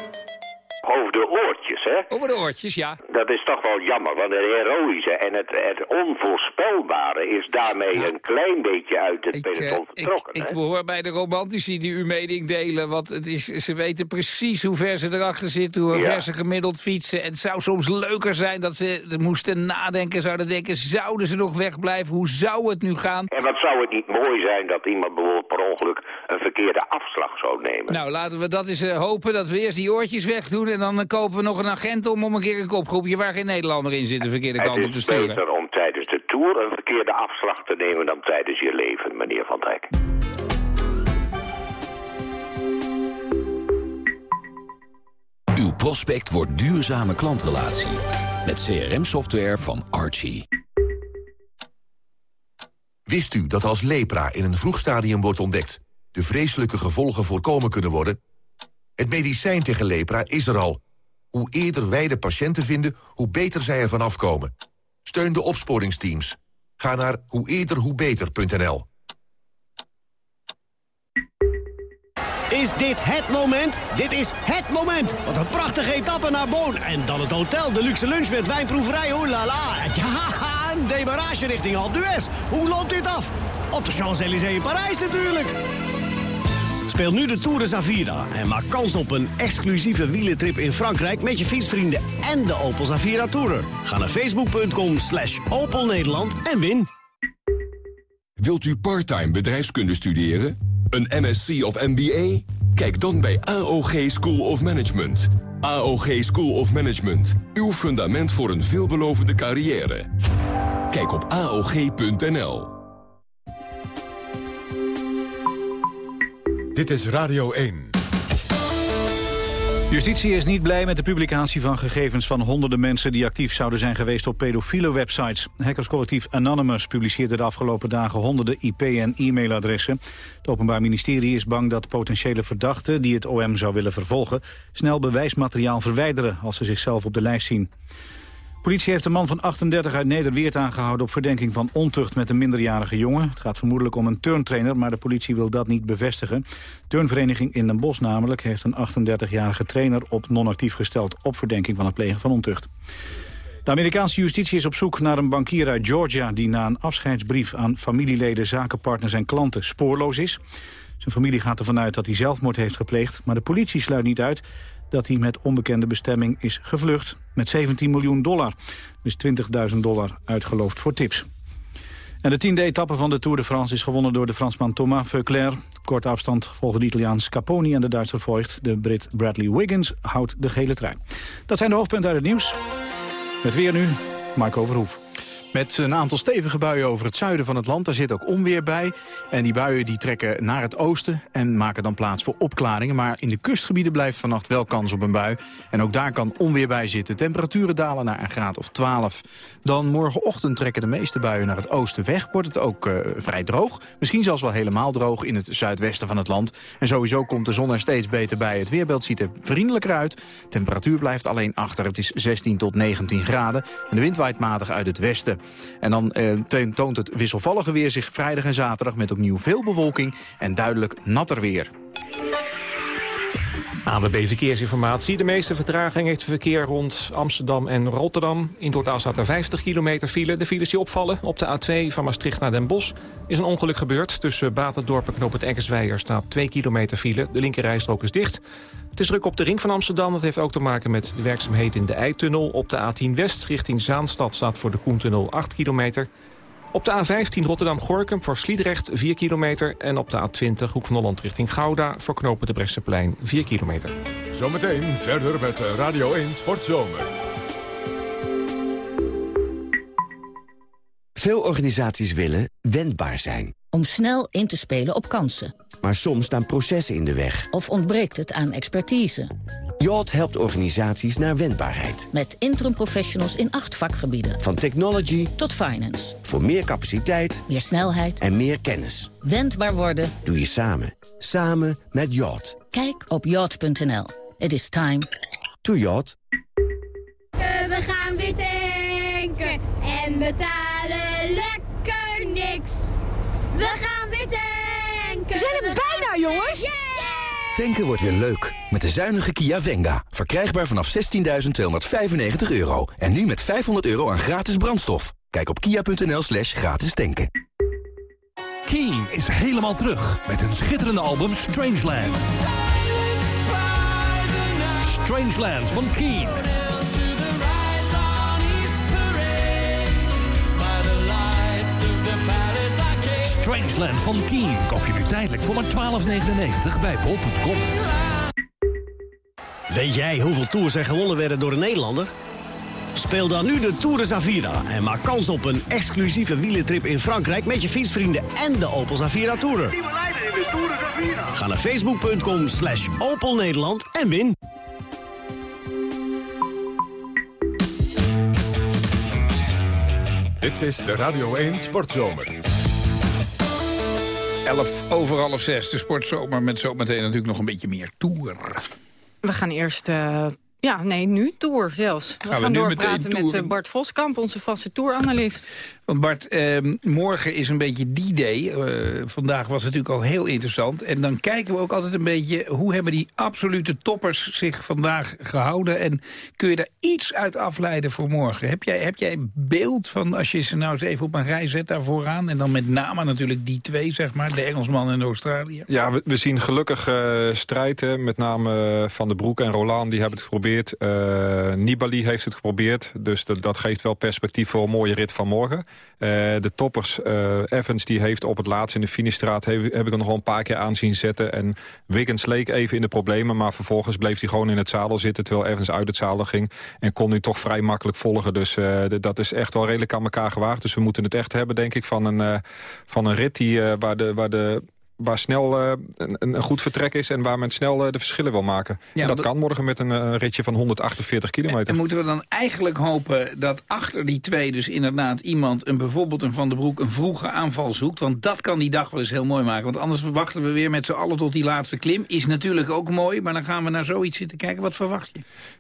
Speaker 24: Over de oortjes, hè?
Speaker 4: Over de oortjes, ja.
Speaker 24: Dat is toch wel jammer, want het heroïsche en het, het onvoorspelbare is daarmee een klein beetje uit het
Speaker 4: Eh,
Speaker 24: peloton vertrokken.
Speaker 4: Ik
Speaker 24: hè?
Speaker 4: behoor bij de romantici die uw mening delen. Want het is, ze weten precies hoe ver ze erachter zitten. Hoe
Speaker 24: Ja.
Speaker 4: ver ze gemiddeld fietsen. En het zou soms leuker zijn dat ze moesten nadenken. Zouden denken, zouden ze nog wegblijven? Hoe zou het nu gaan?
Speaker 24: En wat zou het niet mooi zijn dat iemand bijvoorbeeld per ongeluk een verkeerde afslag zou nemen?
Speaker 4: Nou, laten we dat eens eh, hopen. Dat we eerst die oortjes wegdoen. En dan eh, kopen we nog een agent om om een keer een kopgroepje... waar geen Nederlander in zit de verkeerde kant
Speaker 24: het
Speaker 4: op te
Speaker 24: is
Speaker 4: sturen.
Speaker 24: beter om tijdens de Tour een verkeerde afslag te nemen dan tijdens je leven, meneer Van Dijk.
Speaker 25: Uw prospect wordt duurzame klantrelatie. Met CRM-software van Archie.
Speaker 16: Wist u dat als lepra in een vroeg stadium wordt ontdekt... de vreselijke gevolgen voorkomen kunnen worden? Het medicijn tegen lepra is er al. Hoe eerder wij de patiënten vinden, hoe beter zij ervan afkomen. Steun de opsporingsteams. Ga naar hoe.
Speaker 8: Is dit het moment? Dit is het moment. Wat een prachtige etappe naar Boon. En dan het hotel, de luxe lunch met wijnproeverij. La. [LAUGHS] Ja, een demarage richting Alpe d'Huez. Hoe loopt dit af? Op de Champs-Élysées in Parijs natuurlijk. Speel nu de Tour de Zavira en maak kans op een exclusieve wielentrip in Frankrijk... met je fietsvrienden en de Opel Zavira Tourer. Ga naar facebook.com slash Opel Nederland en win.
Speaker 26: Wilt u parttime bedrijfskunde studeren? Een MSc of MBA? Kijk dan bij AOG School of Management. AOG School of Management. Uw fundament voor een veelbelovende carrière. Kijk op AOG.nl.
Speaker 6: Dit is Radio 1.
Speaker 11: Justitie is niet blij met de publicatie van gegevens van honderden mensen... die actief zouden zijn geweest op pedofiele websites. Hackerscollectief Anonymous publiceerde de afgelopen dagen honderden IP- en e-mailadressen. Het Openbaar Ministerie is bang dat potentiële verdachten... die het OM zou willen vervolgen... snel bewijsmateriaal verwijderen als ze zichzelf op de lijst zien. Politie heeft een man van 38 uit Nederweert aangehouden... op verdenking van ontucht met een minderjarige jongen. Het gaat vermoedelijk om een turntrainer, maar de politie wil dat niet bevestigen. Turnvereniging in Den Bosch namelijk heeft een 38-jarige trainer... op non-actief gesteld op verdenking van het plegen van ontucht. De Amerikaanse justitie is op zoek naar een bankier uit Georgia... die na een afscheidsbrief aan familieleden, zakenpartners en klanten spoorloos is. Zijn familie gaat ervan uit dat hij zelfmoord heeft gepleegd... maar de politie sluit niet uit dat hij met onbekende bestemming is gevlucht. Met 17 miljoen dollar. Dus 20.000 dollar uitgeloofd voor tips. En de tiende etappe van de Tour de France is gewonnen door de Fransman Thomas Veuclair. Op korte afstand volgen de Italiaan Scaponi en de Duitser Voigt. De Brit Bradley Wiggins houdt de gele trui. Dat zijn de hoofdpunten uit het nieuws. Met weer nu, Marco Verhoef.
Speaker 27: Met een aantal stevige buien over het zuiden van het land. Daar zit ook onweer bij. En die buien die trekken naar het oosten en maken dan plaats voor opklaringen. Maar in de kustgebieden blijft vannacht wel kans op een bui. En ook daar kan onweer bij zitten. Temperaturen dalen naar een graad of 12. Dan morgenochtend trekken de meeste buien naar het oosten weg. Wordt het ook uh, vrij droog. Misschien zelfs wel helemaal droog in het zuidwesten van het land. En sowieso komt de zon er steeds beter bij. Het weerbeeld ziet er vriendelijker uit. Temperatuur blijft alleen achter. Het is 16 tot 19 graden. En de wind waait matig uit het westen. En dan eh, toont het wisselvallige weer zich vrijdag en zaterdag... met opnieuw veel bewolking en duidelijk natter weer.
Speaker 13: ANWB Verkeersinformatie. De meeste vertraging heeft verkeer rond Amsterdam en Rotterdam. In totaal staat er 50 kilometer file. De files die opvallen op de A2 van Maastricht naar Den Bosch... is een ongeluk gebeurd. Tussen Batendorp en Knoop het staat 2 kilometer file. De linkerrijstrook is dicht. Het is druk op de ring van Amsterdam. Dat heeft ook te maken met de werkzaamheden in de Eitunnel. Op de A10 West richting Zaanstad staat voor de Koentunnel 8 kilometer. Op de A15 Rotterdam-Gorkum voor Sliedrecht 4 kilometer. En op de A20 Hoek van Holland richting Gouda voor knopen de Bresseplein 4 kilometer.
Speaker 6: Zometeen verder met Radio 1 Sportzomer.
Speaker 28: Veel organisaties willen wendbaar zijn.
Speaker 29: Om snel in te spelen op kansen.
Speaker 28: Maar soms staan processen in de weg.
Speaker 29: Of ontbreekt het aan expertise.
Speaker 28: Yacht helpt organisaties naar wendbaarheid.
Speaker 29: Met interim professionals in acht vakgebieden.
Speaker 28: Van technology
Speaker 29: tot finance.
Speaker 28: Voor meer capaciteit,
Speaker 29: meer snelheid
Speaker 28: en meer kennis.
Speaker 29: Wendbaar worden
Speaker 28: doe je samen. Samen met Yacht.
Speaker 29: Kijk op yacht.nl. It is time
Speaker 28: to yacht.
Speaker 30: We gaan weer tanken en betalen lekker niks. We gaan weer tanken.
Speaker 31: We zijn er bijna, jongens.
Speaker 32: Tanken wordt weer leuk. Met de zuinige Kia Venga. Verkrijgbaar vanaf 16.295 euro. En nu met 500 euro aan gratis brandstof. Kijk op kia.nl slash gratis tanken.
Speaker 33: Keen is helemaal terug met een schitterende album Strangeland. Strangeland van Keen. Strangeland van Keen koop je nu tijdelijk voor maar 12,99 bij bol.com.
Speaker 8: Weet jij hoeveel tours er gewonnen werden door een Nederlander? Speel dan nu de Tour de Zavira en maak kans op een exclusieve wielentrip in Frankrijk... met je fietsvrienden en de Opel Zavira Tourer. Ga naar facebook.com slash Opel Nederland en win.
Speaker 6: Dit is de Radio 1 Sportzomer.
Speaker 4: 11 over half 6, de sportzomer met zometeen natuurlijk nog een beetje meer tour.
Speaker 3: We gaan eerst... Uh, ja, nee, nu tour zelfs. We gaan, gaan, we doorpraten met uh, Bart Voskamp, onze vaste touranalist.
Speaker 4: Want Bart, eh, morgen is een beetje die day. Uh, vandaag was het natuurlijk al heel interessant. En dan kijken we ook altijd een beetje... hoe hebben die absolute toppers zich vandaag gehouden... en kun je daar iets uit afleiden voor morgen? Heb jij, heb jij beeld van, als je ze nou eens even op een rij zet daar vooraan... en dan met name natuurlijk die twee, zeg maar, de Engelsman en de Australiër?
Speaker 5: Ja, we, zien gelukkig uh, strijd, met name Van der Broek en Roland, die hebben het geprobeerd. Nibali heeft het geprobeerd, dus dat, dat geeft wel perspectief voor een mooie rit van morgen. Uh, de toppers, uh, Evans die heeft op het laatst in de Finistraat... Heb, ik hem nog wel een paar keer aan zien zetten. En Wiggins leek even in de problemen... maar vervolgens bleef hij gewoon in het zadel zitten... terwijl Evans uit het zadel ging. En kon hij toch vrij makkelijk volgen. Dus de, dat is echt wel redelijk aan elkaar gewaagd. Dus we moeten het echt hebben, denk ik, van een, van een rit... Die, waar, de, waar de waar snel uh, een, een, goed vertrek is en waar men snel uh, de verschillen wil maken. Ja, en dat, dat kan morgen met een uh, ritje van 148 kilometer.
Speaker 4: En moeten we dan eigenlijk hopen dat achter die twee dus inderdaad iemand... Een, bijvoorbeeld een Van der Broek een vroege aanval zoekt? Want dat kan die dag wel eens heel mooi maken. Want anders wachten we weer met z'n allen tot die laatste klim. Is natuurlijk ook mooi, maar dan gaan we naar zoiets zitten kijken. Wat verwacht je?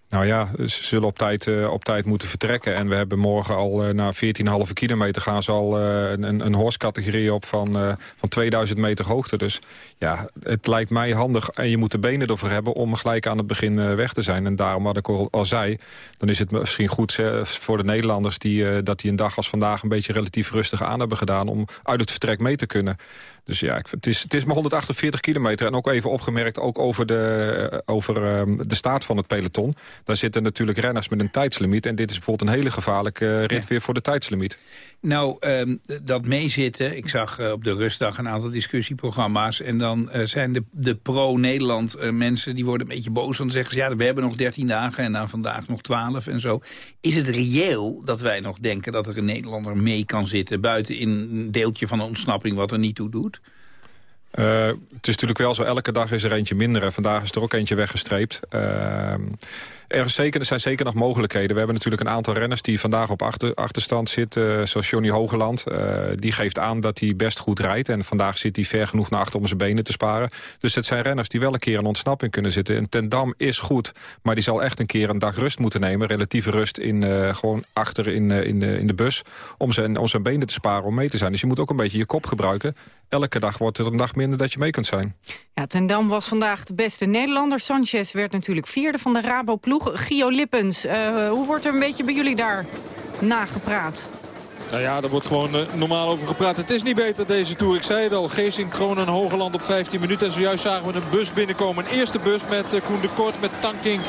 Speaker 5: Nou ja, ze zullen op tijd, uh, op tijd moeten vertrekken. En we hebben morgen al uh, na 14,5 kilometer gaan ze al uh, een, een horsecategorie op van, van 2000 meter hoogte. Dus ja, het lijkt mij handig en je moet de benen ervoor hebben om gelijk aan het begin weg te zijn. En daarom wat ik al, al zei, dan is het misschien goed voor de Nederlanders die, dat die een dag als vandaag een beetje relatief rustig aan hebben gedaan om uit het vertrek mee te kunnen. Dus ja, ik, het, is, het is maar 148 kilometer. En ook even opgemerkt, ook over de, over, uh, de staat van het peloton. Daar zitten natuurlijk renners met een tijdslimiet. En dit is bijvoorbeeld een hele gevaarlijke uh, rit ja. weer voor de tijdslimiet.
Speaker 4: Nou, um, dat meezitten. Ik zag uh, op de rustdag een aantal discussieprogramma's. En dan uh, zijn de, de pro-Nederland uh, mensen... die worden een beetje boos. Dan zeggen ze, ja, we hebben nog 13 dagen en dan vandaag nog 12 en zo. Is het reëel dat wij nog denken dat er een Nederlander mee kan zitten... buiten in een deeltje van de ontsnapping wat er niet toe doet?
Speaker 5: Uh, het is natuurlijk wel zo, elke dag is er eentje minder. En vandaag is er ook eentje weggestreept. Uh, er, zijn zeker nog mogelijkheden. We hebben natuurlijk een aantal renners die vandaag op achter, achterstand zitten. Uh, zoals Johnny Hogeland. die geeft aan dat hij best goed rijdt. En vandaag zit hij ver genoeg naar achter om zijn benen te sparen. Dus het zijn renners die wel een keer een ontsnapping kunnen zitten. En Ten Dam is goed, maar die zal echt een keer een dag rust moeten nemen. Relatieve rust in, gewoon achter in, in, de, in de bus. Om zijn, om zijn benen te sparen om mee te zijn. Dus je moet ook een beetje je kop gebruiken elke dag wordt er een dag minder dat je mee kunt zijn.
Speaker 3: Ja, Ten Dam was vandaag de beste Nederlander. Sanchez werd natuurlijk vierde van de Rabo-ploeg. Gio Lippens, uh, hoe wordt er een beetje bij jullie daar nagepraat?
Speaker 1: Nou ja, daar wordt gewoon uh, normaal over gepraat. Het is niet beter deze Tour. Ik zei het al, Geesing, Kroon en Hogeland op 15 minuten. En zojuist zagen we een bus binnenkomen. Een eerste bus met uh, Koen de Kort, met Tankink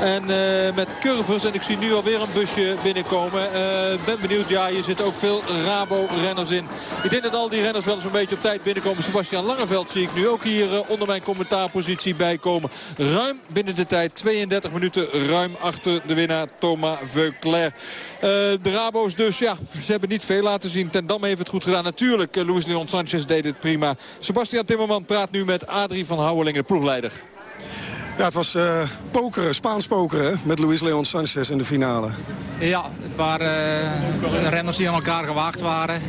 Speaker 1: En uh, met curvers. En ik zie nu alweer een busje binnenkomen. Uh, ben benieuwd. Ja, hier zitten ook veel Rabo-renners in. Ik denk dat al die renners wel eens een beetje op tijd binnenkomen. Sebastian Langeveld zie ik nu ook hier onder mijn commentaarpositie bijkomen. Ruim binnen de tijd. 32 minuten ruim achter de winnaar Thomas Veuclair. De Rabo's dus, ja, ze hebben niet veel laten zien. Ten Dam heeft het goed gedaan. Natuurlijk, Luis Leon Sanchez deed het prima. Sebastian Timmerman praat nu met Adrie van Houwelingen, de ploegleider.
Speaker 34: Ja, het was uh, pokeren, Spaans pokeren met Luis Leon Sanchez in de finale.
Speaker 35: Ja, het waren uh, renners die aan elkaar gewaagd waren.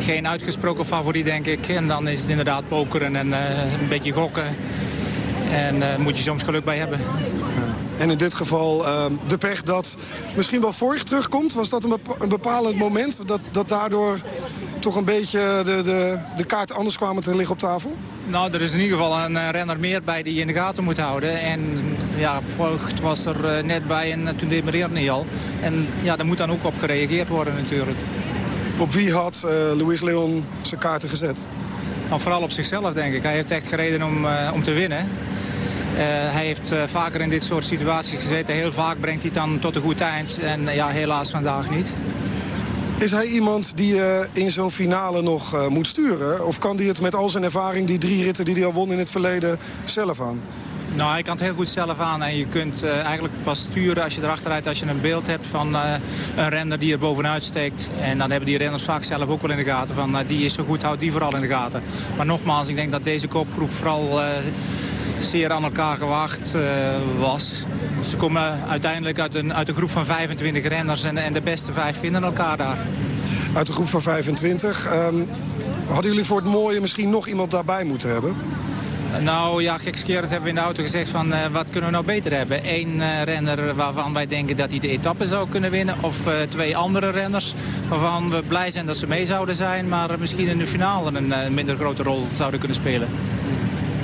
Speaker 35: Geen uitgesproken favoriet, denk ik. En dan is het inderdaad pokeren en uh, een beetje gokken. En daar moet je soms geluk bij hebben.
Speaker 34: En in dit geval de pech dat misschien wel vorig terugkomt. Was dat een, bepa een bepalend moment? Dat, dat daardoor toch een beetje de, de, de kaart anders kwamen te liggen op tafel?
Speaker 35: Nou, er is in ieder geval een renner meer bij die je in de gaten moet houden. En ja, Voigt was er net bij en toen demereerde hij al. En ja, daar moet dan ook op gereageerd worden natuurlijk.
Speaker 34: Op wie had uh, Luis Leon zijn kaarten gezet?
Speaker 35: Nou, vooral op zichzelf, denk ik. Hij heeft echt gereden om, uh, om te winnen. Uh, hij heeft uh, vaker in dit soort situaties gezeten. Heel vaak brengt hij het dan tot een goed eind. En ja, helaas vandaag niet.
Speaker 34: Is hij iemand die je uh, in zo'n finale nog uh, moet sturen? Of kan hij het met al zijn ervaring, die drie ritten die hij al won in het verleden, zelf aan?
Speaker 35: Nou, hij kan het heel goed zelf aan. En je kunt uh, eigenlijk pas sturen als je erachteruit als je een beeld hebt van een renner die er bovenuit steekt. En dan hebben die renners vaak zelf ook wel in de gaten van die is zo goed, houdt die vooral in de gaten. Maar nogmaals, ik denk dat deze kopgroep vooral zeer aan elkaar gewaagd uh, was. Ze komen uiteindelijk uit een, uit een groep van 25 renners en, en de beste vijf vinden elkaar daar.
Speaker 34: Uit een groep van 25. Um, hadden jullie voor het mooie misschien nog iemand daarbij moeten hebben?
Speaker 35: Nou ja, gekscherend hebben we in de auto gezegd van uh, wat kunnen we nou beter hebben. Eén uh, renner waarvan wij denken dat hij de etappe zou kunnen winnen. Of uh, twee andere renners waarvan we blij zijn dat ze mee zouden zijn. Maar misschien in de finale een minder grote rol zouden kunnen spelen.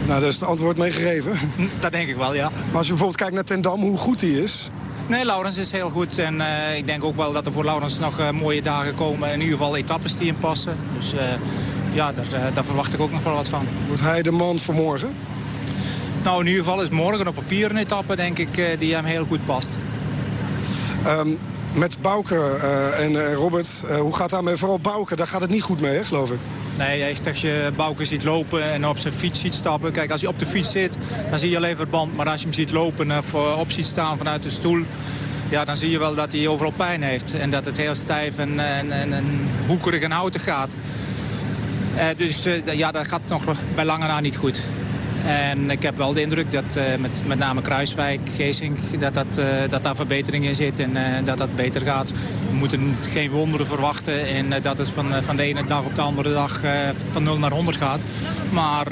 Speaker 34: Nou, daar is het antwoord mee gegeven. [LAUGHS]
Speaker 35: Dat denk ik wel, ja.
Speaker 34: Maar als je bijvoorbeeld kijkt naar Ten Dam, hoe goed hij is...
Speaker 35: Nee, Laurens is heel goed. En uh, ik denk ook wel dat er voor Laurens nog uh, mooie dagen komen. In ieder geval etappes die hem passen. Dus uh, ja, daar, daar, verwacht ik ook nog wel wat van.
Speaker 34: Wordt hij de man voor morgen?
Speaker 35: Nou, in ieder geval is morgen op papier een etappe, denk ik, die hem heel goed past.
Speaker 34: Um, met Bouke en Robert, hoe gaat het daarmee? Vooral Bouke, daar gaat het niet goed mee, hè, geloof ik.
Speaker 35: Nee, echt als je Bouke ziet lopen en op zijn fiets ziet stappen. Kijk, als hij op de fiets zit, dan zie je alleen verband. Maar als je hem ziet lopen of op ziet staan vanuit de stoel... Ja, dan zie je wel dat hij overal pijn heeft. En dat het heel stijf en, en, en, en hoekerig en houtig gaat. Uh, dus uh, ja, dat gaat nog bij lange na niet goed. En ik heb wel de indruk dat uh, met, met name Kruiswijk, Geesink, dat, dat, uh, dat daar verbetering in zit en uh, dat dat beter gaat. We moeten geen wonderen verwachten en dat het van, van de ene dag op de andere dag van 0 naar 100 gaat. Maar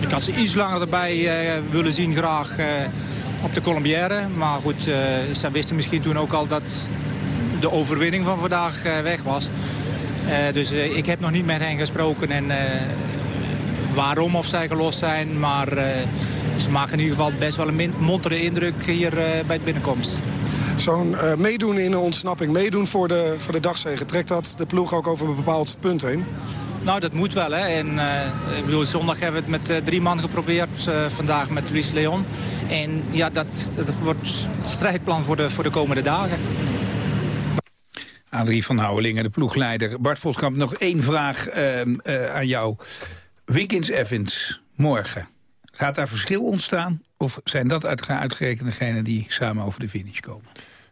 Speaker 35: ik had ze iets langer erbij willen zien graag op de Colombière. Maar goed, ze wisten misschien toen ook al dat de overwinning van vandaag weg was. dus ik heb nog niet met hen gesproken en waarom of zij gelost zijn. Maar uh, ze maken in ieder geval best wel een montere indruk hier uh, bij het binnenkomst.
Speaker 34: Zo'n uh, meedoen in een ontsnapping, meedoen voor de, voor de dagzegen... trekt dat de ploeg ook over een bepaald punt heen?
Speaker 35: Nou, dat moet wel. Hè. En, ik bedoel, zondag hebben we het met drie man geprobeerd. vandaag met Luis Leon. En ja, dat, dat wordt het strijdplan voor de, voor de komende dagen.
Speaker 4: Adrie van Houwelingen, de ploegleider. Bart Voskamp, nog één vraag aan jou. Wiggins Evans, morgen. Gaat daar verschil ontstaan? Of zijn dat uitgerekend degenen die samen over de finish komen?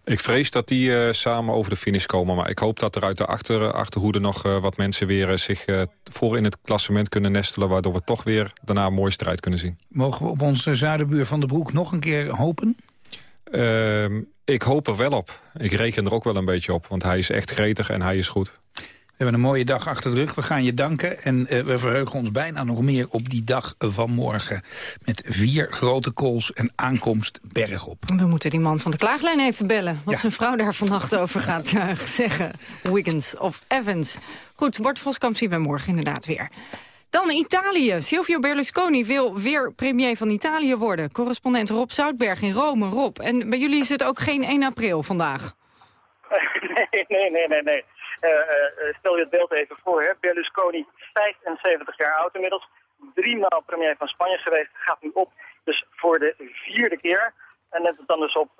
Speaker 5: Ik vrees dat die uh, samen over de finish komen. Maar ik hoop dat er uit de achter, achterhoede nog uh, wat mensen weer uh, zich voor in het klassement kunnen nestelen. Waardoor we toch weer daarna een mooie strijd kunnen zien.
Speaker 4: Mogen we op onze zuidenbuur van de Broek nog een keer hopen?
Speaker 5: Ehm, ik hoop er wel op. Ik reken er ook wel een beetje op. Want hij is echt gretig en hij is goed.
Speaker 4: We hebben een mooie dag achter de rug. We gaan je danken en uh, we verheugen ons bijna nog meer op die dag van morgen. Met vier grote calls en aankomst bergop.
Speaker 3: We moeten die man van de klaaglijn even bellen. Wat ja. zijn vrouw daar vannacht over gaat uh, zeggen. Wiggins of Evans. Goed, Bart Voskamp zien we morgen inderdaad weer. Dan Italië. Silvio Berlusconi wil weer premier van Italië worden. Correspondent Rob Zoutberg in Rome. Rob, en bij jullie is het ook geen 1 april vandaag? [LAUGHS]
Speaker 31: Nee, nee, nee, nee. nee. Uh, uh, stel je het beeld even voor. Hè. Berlusconi, 75 jaar oud inmiddels. Driemaal premier van Spanje geweest. Gaat nu op. Dus voor de vierde keer. En net dan dus op,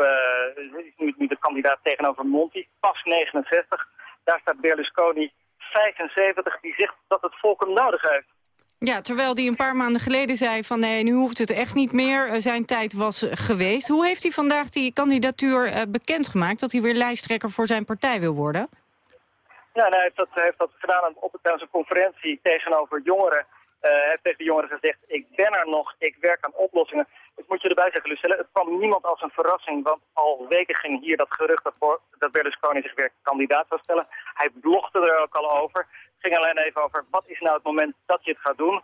Speaker 31: nu, nu de kandidaat tegenover Monti, pas 69. Daar staat Berlusconi 75, die zegt dat het volk hem nodig heeft.
Speaker 3: Ja, terwijl hij een paar maanden geleden zei van nee, nu hoeft het echt niet meer. Eh, zijn tijd was geweest. Hoe heeft hij vandaag die kandidatuur bekendgemaakt... dat hij weer lijsttrekker voor zijn partij wil worden?
Speaker 31: Ja, hij heeft dat, heeft dat gedaan op, tijdens een conferentie tegenover jongeren. Uh, hij heeft tegen de jongeren gezegd, ik ben er nog, ik werk aan oplossingen. Dus moet je erbij zeggen, Lucelle, het kwam niemand als een verrassing. Want al weken ging hier dat gerucht dat, dat Berlusconi zich weer kandidaat zou stellen. Hij blogde er ook al over ging alleen even over wat is nou het moment dat je het gaat doen.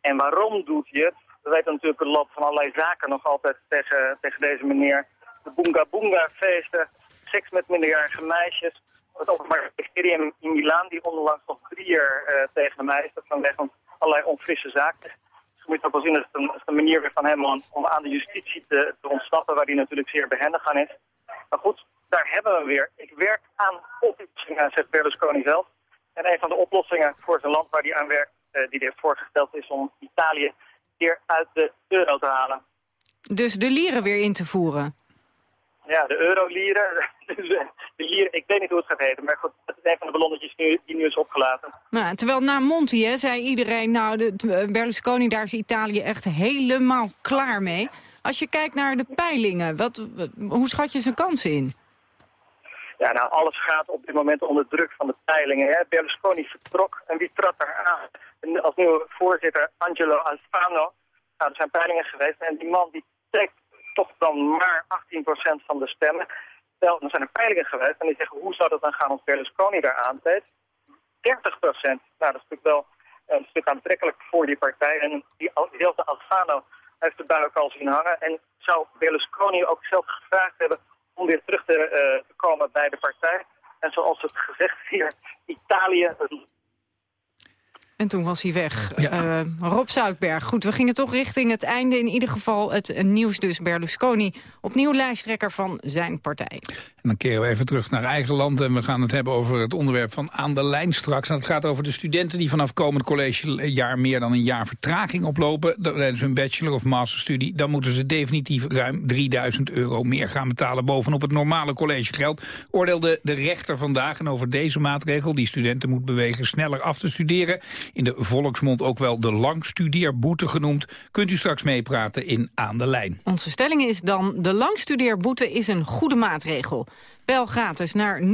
Speaker 31: En waarom doet je het? We weten natuurlijk het lot van allerlei zaken nog altijd tegen, tegen deze meneer. De Boonga Boonga feesten, seks met minderjarige meisjes. Het openbaar ministerie in Milaan die onlangs nog drie jaar uh, tegen de meisjes vanwege allerlei onfrisse zaken. Dus je moet ook wel zien dat het een, manier weer van hem om, om aan de justitie te, te ontsnappen, waar hij natuurlijk zeer behendig aan is. Maar goed, daar hebben we weer. Ik werk aan oplossingen, zegt Berlusconi zelf. En een van de oplossingen voor zijn land waar hij aan werkt, uh, die hij heeft voorgesteld, is om Italië weer uit de euro te halen.
Speaker 3: Dus de lieren weer in te voeren?
Speaker 31: Ja, de eurolieren. [LAUGHS] Dus, eh, de lieren, ik weet niet hoe het gaat heten, maar goed, het is een van de ballonnetjes nu, die nu is opgelaten.
Speaker 3: Nou, terwijl na Monti hè, zei iedereen, nou, de, Berlusconi, daar is Italië echt helemaal klaar mee. Als je kijkt naar de peilingen, wat, hoe schat je zijn kansen in?
Speaker 31: Ja, nou, alles gaat op dit moment onder druk van de peilingen. Hè. Berlusconi vertrok en wie trad daar aan? als nieuwe voorzitter Angelo Alfano. Nou, er zijn peilingen geweest en die man die trekt toch dan maar 18% van de stemmen. Stel, er zijn er peilingen geweest en die zeggen hoe zou dat dan gaan als Berlusconi daar aantreedt? 30%. Nou, dat is natuurlijk wel een stuk aantrekkelijk voor die partij. En die, diezelfde Alfano heeft de buik al zien hangen. En zou Berlusconi ook zelf gevraagd hebben om weer terug te, te komen bij de partij. En zoals het gezegd hier, Italië,
Speaker 3: en toen was hij weg. Uh, Rob Zoutberg. Goed, we gingen toch richting het einde. In ieder geval het nieuws dus. Berlusconi opnieuw lijsttrekker van zijn partij.
Speaker 4: En dan keren we even terug naar eigen land. En we gaan het hebben over het onderwerp van aan de lijn straks. En het gaat over de studenten die vanaf komend collegejaar... meer dan een jaar vertraging oplopen. Tijdens hun bachelor- of masterstudie. Dan moeten ze definitief ruim 3000 euro meer gaan betalen... bovenop het normale collegegeld. Oordeelde de rechter vandaag. En over deze maatregel die studenten moet bewegen sneller af te studeren in de volksmond ook wel de langstudeerboete genoemd. Kunt u straks meepraten in Aan de Lijn.
Speaker 3: Onze stelling is dan, de langstudeerboete is een goede maatregel. Bel gratis naar 0800-1121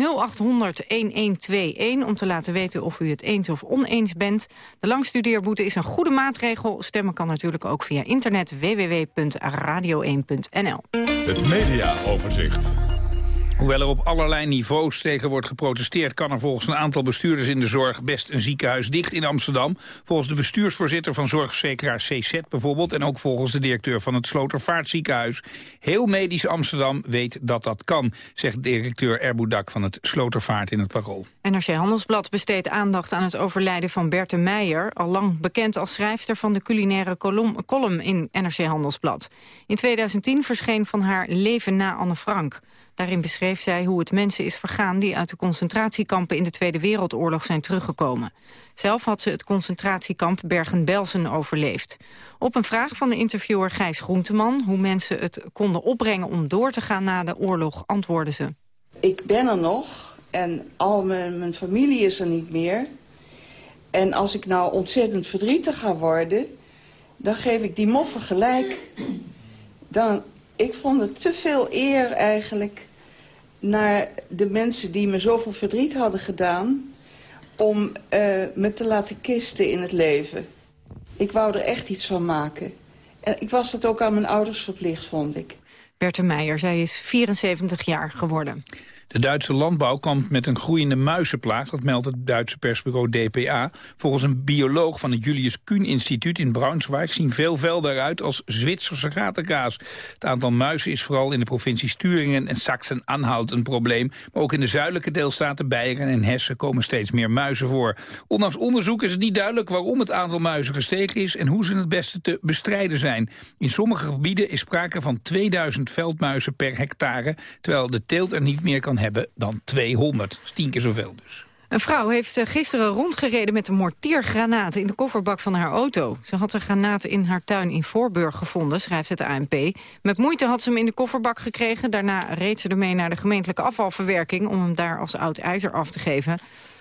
Speaker 3: om te laten weten of u het eens of oneens bent. De langstudeerboete is een goede maatregel. Stemmen kan natuurlijk ook via internet www.radio1.nl.
Speaker 6: Het mediaoverzicht.
Speaker 4: Hoewel er op allerlei niveaus tegen wordt geprotesteerd... kan er volgens een aantal bestuurders in de zorg best een ziekenhuis dicht in Amsterdam. Volgens de bestuursvoorzitter van zorgverzekeraar CZ bijvoorbeeld... en ook volgens de directeur van het Slotervaartziekenhuis. Heel medisch Amsterdam weet dat dat kan, zegt directeur Erboudak van het Slotervaart in het Parool.
Speaker 3: NRC Handelsblad besteedt aandacht aan het overlijden van Berthe Meijer... al lang bekend als schrijfster van de culinaire column in NRC Handelsblad. In 2010 verscheen van haar Leven na Anne Frank... Daarin beschreef zij hoe het mensen is vergaan die uit de concentratiekampen in de Tweede Wereldoorlog zijn teruggekomen. Zelf had ze het concentratiekamp Bergen-Belsen overleefd. Op een vraag van de interviewer Gijs Groenteman hoe mensen het konden opbrengen om door te gaan na de oorlog, antwoordde ze.
Speaker 36: Ik ben er nog en al mijn, mijn familie is er niet meer. En als ik nou ontzettend verdrietig ga worden, dan geef ik die moffen gelijk. Dan, ik vond het te veel eer eigenlijk naar de mensen die me zoveel verdriet hadden gedaan... om uh, me te laten kisten in het leven. Ik wou er echt iets van maken. En ik was dat ook aan mijn ouders verplicht, vond ik.
Speaker 3: Berthe Meijer, zij is 74 jaar geworden.
Speaker 4: De Duitse landbouw kampt met een groeiende muizenplaag, dat meldt het Duitse persbureau DPA. Volgens een bioloog van het Julius Kuhn Instituut in Braunschweig zien veel velden eruit als Zwitserse gatenkaas. Het aantal muizen is vooral in de provincies Turingen en Sachsen-Anhalt een probleem. Maar ook in de zuidelijke deelstaten Beieren en Hessen komen steeds meer muizen voor. Ondanks onderzoek is het niet duidelijk waarom het aantal muizen gestegen is en hoe ze het beste te bestrijden zijn. In sommige gebieden is sprake van 2000 veldmuizen per hectare, terwijl de teelt er niet meer kan hebben dan 200. Dat is tien keer zoveel dus.
Speaker 3: Een vrouw heeft eh, gisteren rondgereden met een mortiergranaten in de kofferbak van haar auto. Ze had de granaten in haar tuin in Voorburg gevonden, schrijft het ANP. Met moeite had ze hem in de kofferbak gekregen. Daarna reed ze ermee naar de gemeentelijke afvalverwerking... om hem daar als oud ijzer af te geven.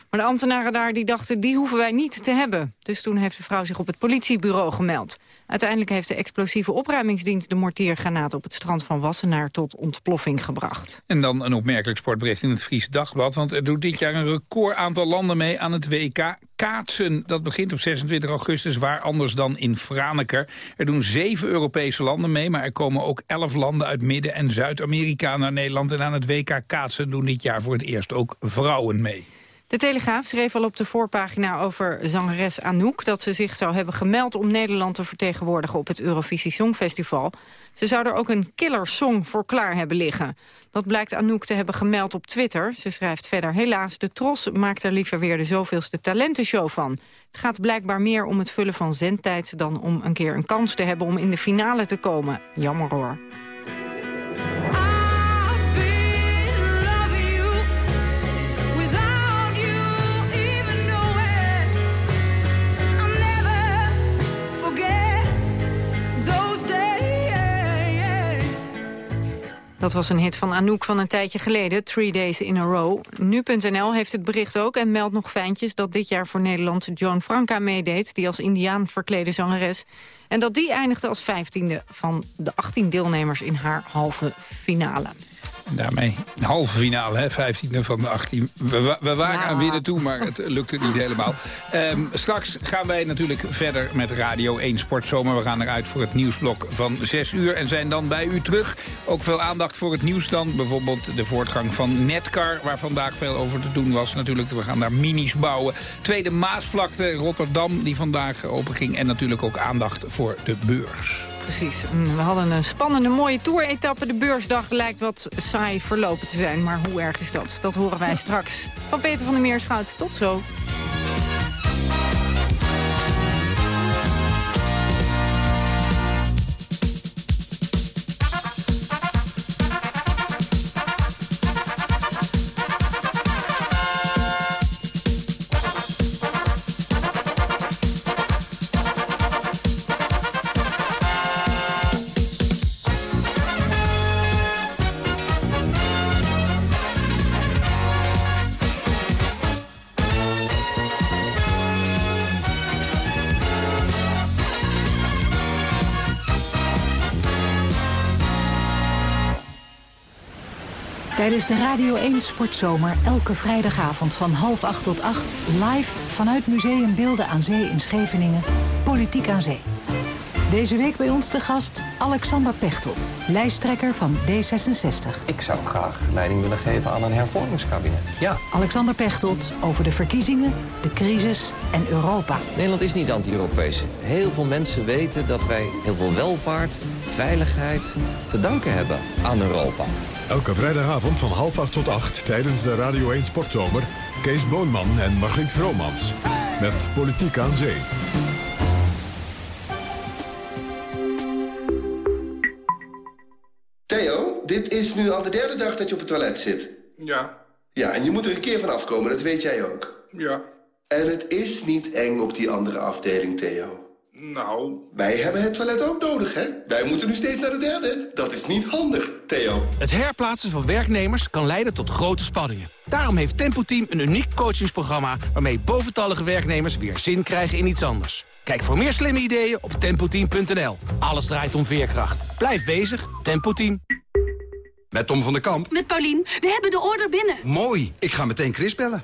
Speaker 3: Maar de ambtenaren daar die dachten, die hoeven wij niet te hebben. Dus toen heeft de vrouw zich op het politiebureau gemeld. Uiteindelijk heeft de explosieve opruimingsdienst de mortiergranaat op het strand van Wassenaar tot ontploffing gebracht.
Speaker 4: En dan een opmerkelijk sportbericht in het Fries Dagblad. Want er doet dit jaar een record aantal landen mee aan het WK kaatsen. Dat begint op 26 augustus, waar anders dan in Franeker. Er doen zeven Europese landen mee, maar er komen ook elf landen uit Midden- en Zuid-Amerika naar Nederland. En aan het WK kaatsen doen dit jaar voor het eerst ook vrouwen mee.
Speaker 3: De Telegraaf schreef al op de voorpagina over zangeres Anouk... dat ze zich zou hebben gemeld om Nederland te vertegenwoordigen... op het Eurovisie Songfestival. Ze zou er ook een killer song voor klaar hebben liggen. Dat blijkt Anouk te hebben gemeld op Twitter. Ze schrijft verder, helaas, de Tros maakt er liever weer de zoveelste talentenshow van. Het gaat blijkbaar meer om het vullen van zendtijd... dan om een keer een kans te hebben om in de finale te komen. Jammer hoor. Dat was een hit van Anouk van een tijdje geleden, Three Days in a Row. Nu.nl heeft het bericht ook en meldt nog fijntjes... dat dit jaar voor Nederland Joan Franca meedeed... die als indiaan verklede zangeres. En dat die eindigde als vijftiende van de 18 deelnemers in haar halve finale.
Speaker 4: En daarmee de halve finale, hè, 15e van de 18. We, we waren aan winnen toe, maar het lukte niet helemaal. Um, straks gaan wij natuurlijk verder met Radio 1 Sportzomer. We gaan eruit voor het nieuwsblok van 6 uur en zijn dan bij u terug. Ook veel aandacht voor het nieuws dan. Bijvoorbeeld de voortgang van Netcar, waar vandaag veel over te doen was. Natuurlijk, we gaan daar minis bouwen. Tweede Maasvlakte, Rotterdam, die vandaag open ging. En natuurlijk ook aandacht voor de beurs.
Speaker 3: Precies. We hadden een spannende, mooie toeretappe. De beursdag lijkt wat saai verlopen te zijn. Maar hoe erg is dat? Dat horen wij [LAUGHS] straks. Van Peter van der Meerschout. Tot zo.
Speaker 37: Tijdens de Radio 1 Sportzomer elke vrijdagavond van half acht tot acht... live vanuit Museum Beelden aan Zee in Scheveningen, Politiek aan Zee. Deze week bij ons de gast Alexander Pechtold, lijsttrekker van D66.
Speaker 38: Ik zou graag leiding willen geven aan een hervormingskabinet. Ja.
Speaker 37: Alexander Pechtold over de verkiezingen, de crisis en Europa.
Speaker 38: Nederland is niet anti-Europees. Heel veel mensen weten dat wij heel veel welvaart, veiligheid te danken hebben aan Europa.
Speaker 6: Elke vrijdagavond van half acht tot acht tijdens de Radio 1 Sportzomer... Kees Boonman en Margriet Vromans. Met Politiek aan Zee.
Speaker 39: Theo, dit is nu al de derde dag dat je op het toilet zit.
Speaker 40: Ja.
Speaker 39: Ja, en je moet er een keer van afkomen, dat weet jij ook.
Speaker 40: Ja.
Speaker 39: En het is niet eng op die andere afdeling, Theo.
Speaker 40: Nou...
Speaker 39: Wij hebben het toilet ook nodig, hè? Wij moeten nu steeds naar de derde. Dat is niet handig, Theo.
Speaker 41: Het herplaatsen van werknemers kan leiden tot grote spanningen. Daarom heeft Tempo Team een uniek coachingsprogramma... waarmee boventallige werknemers weer zin krijgen in iets anders. Kijk voor meer slimme ideeën op tempoteam.nl. Alles draait om veerkracht. Blijf bezig, Tempo Team.
Speaker 42: Met Tom van der Kamp.
Speaker 43: Met Paulien. We hebben de order binnen.
Speaker 42: Mooi. Ik ga meteen Chris bellen.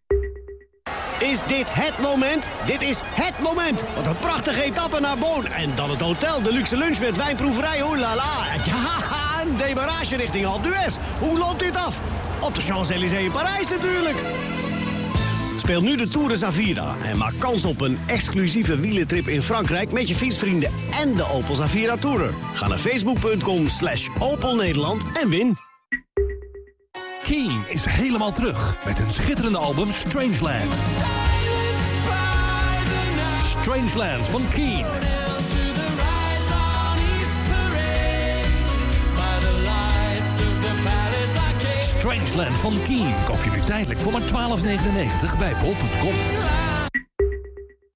Speaker 8: Is dit het moment? Dit is het moment! Wat een prachtige etappe naar Boon. En dan het hotel, de luxe lunch met wijnproeverij, oelala. [LAUGHS] Ja, een demarage richting Alpe. Hoe loopt dit af? Op de Champs-Élysées in Parijs natuurlijk. Speel Speel nu de Tour de Zavira en maak kans op een exclusieve wielentrip in Frankrijk... met je fietsvrienden en de Opel Zavira Tourer. Ga naar facebook.com slash Opel Nederland en win.
Speaker 9: Keen is helemaal terug met een schitterende album Strangeland. Strangeland van Keen. Strangeland van Keen koop je nu tijdelijk voor maar 12,99 bij bol.com.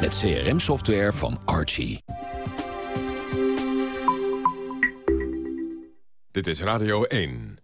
Speaker 9: Met CRM-software van Archie.
Speaker 6: Dit is Radio 1.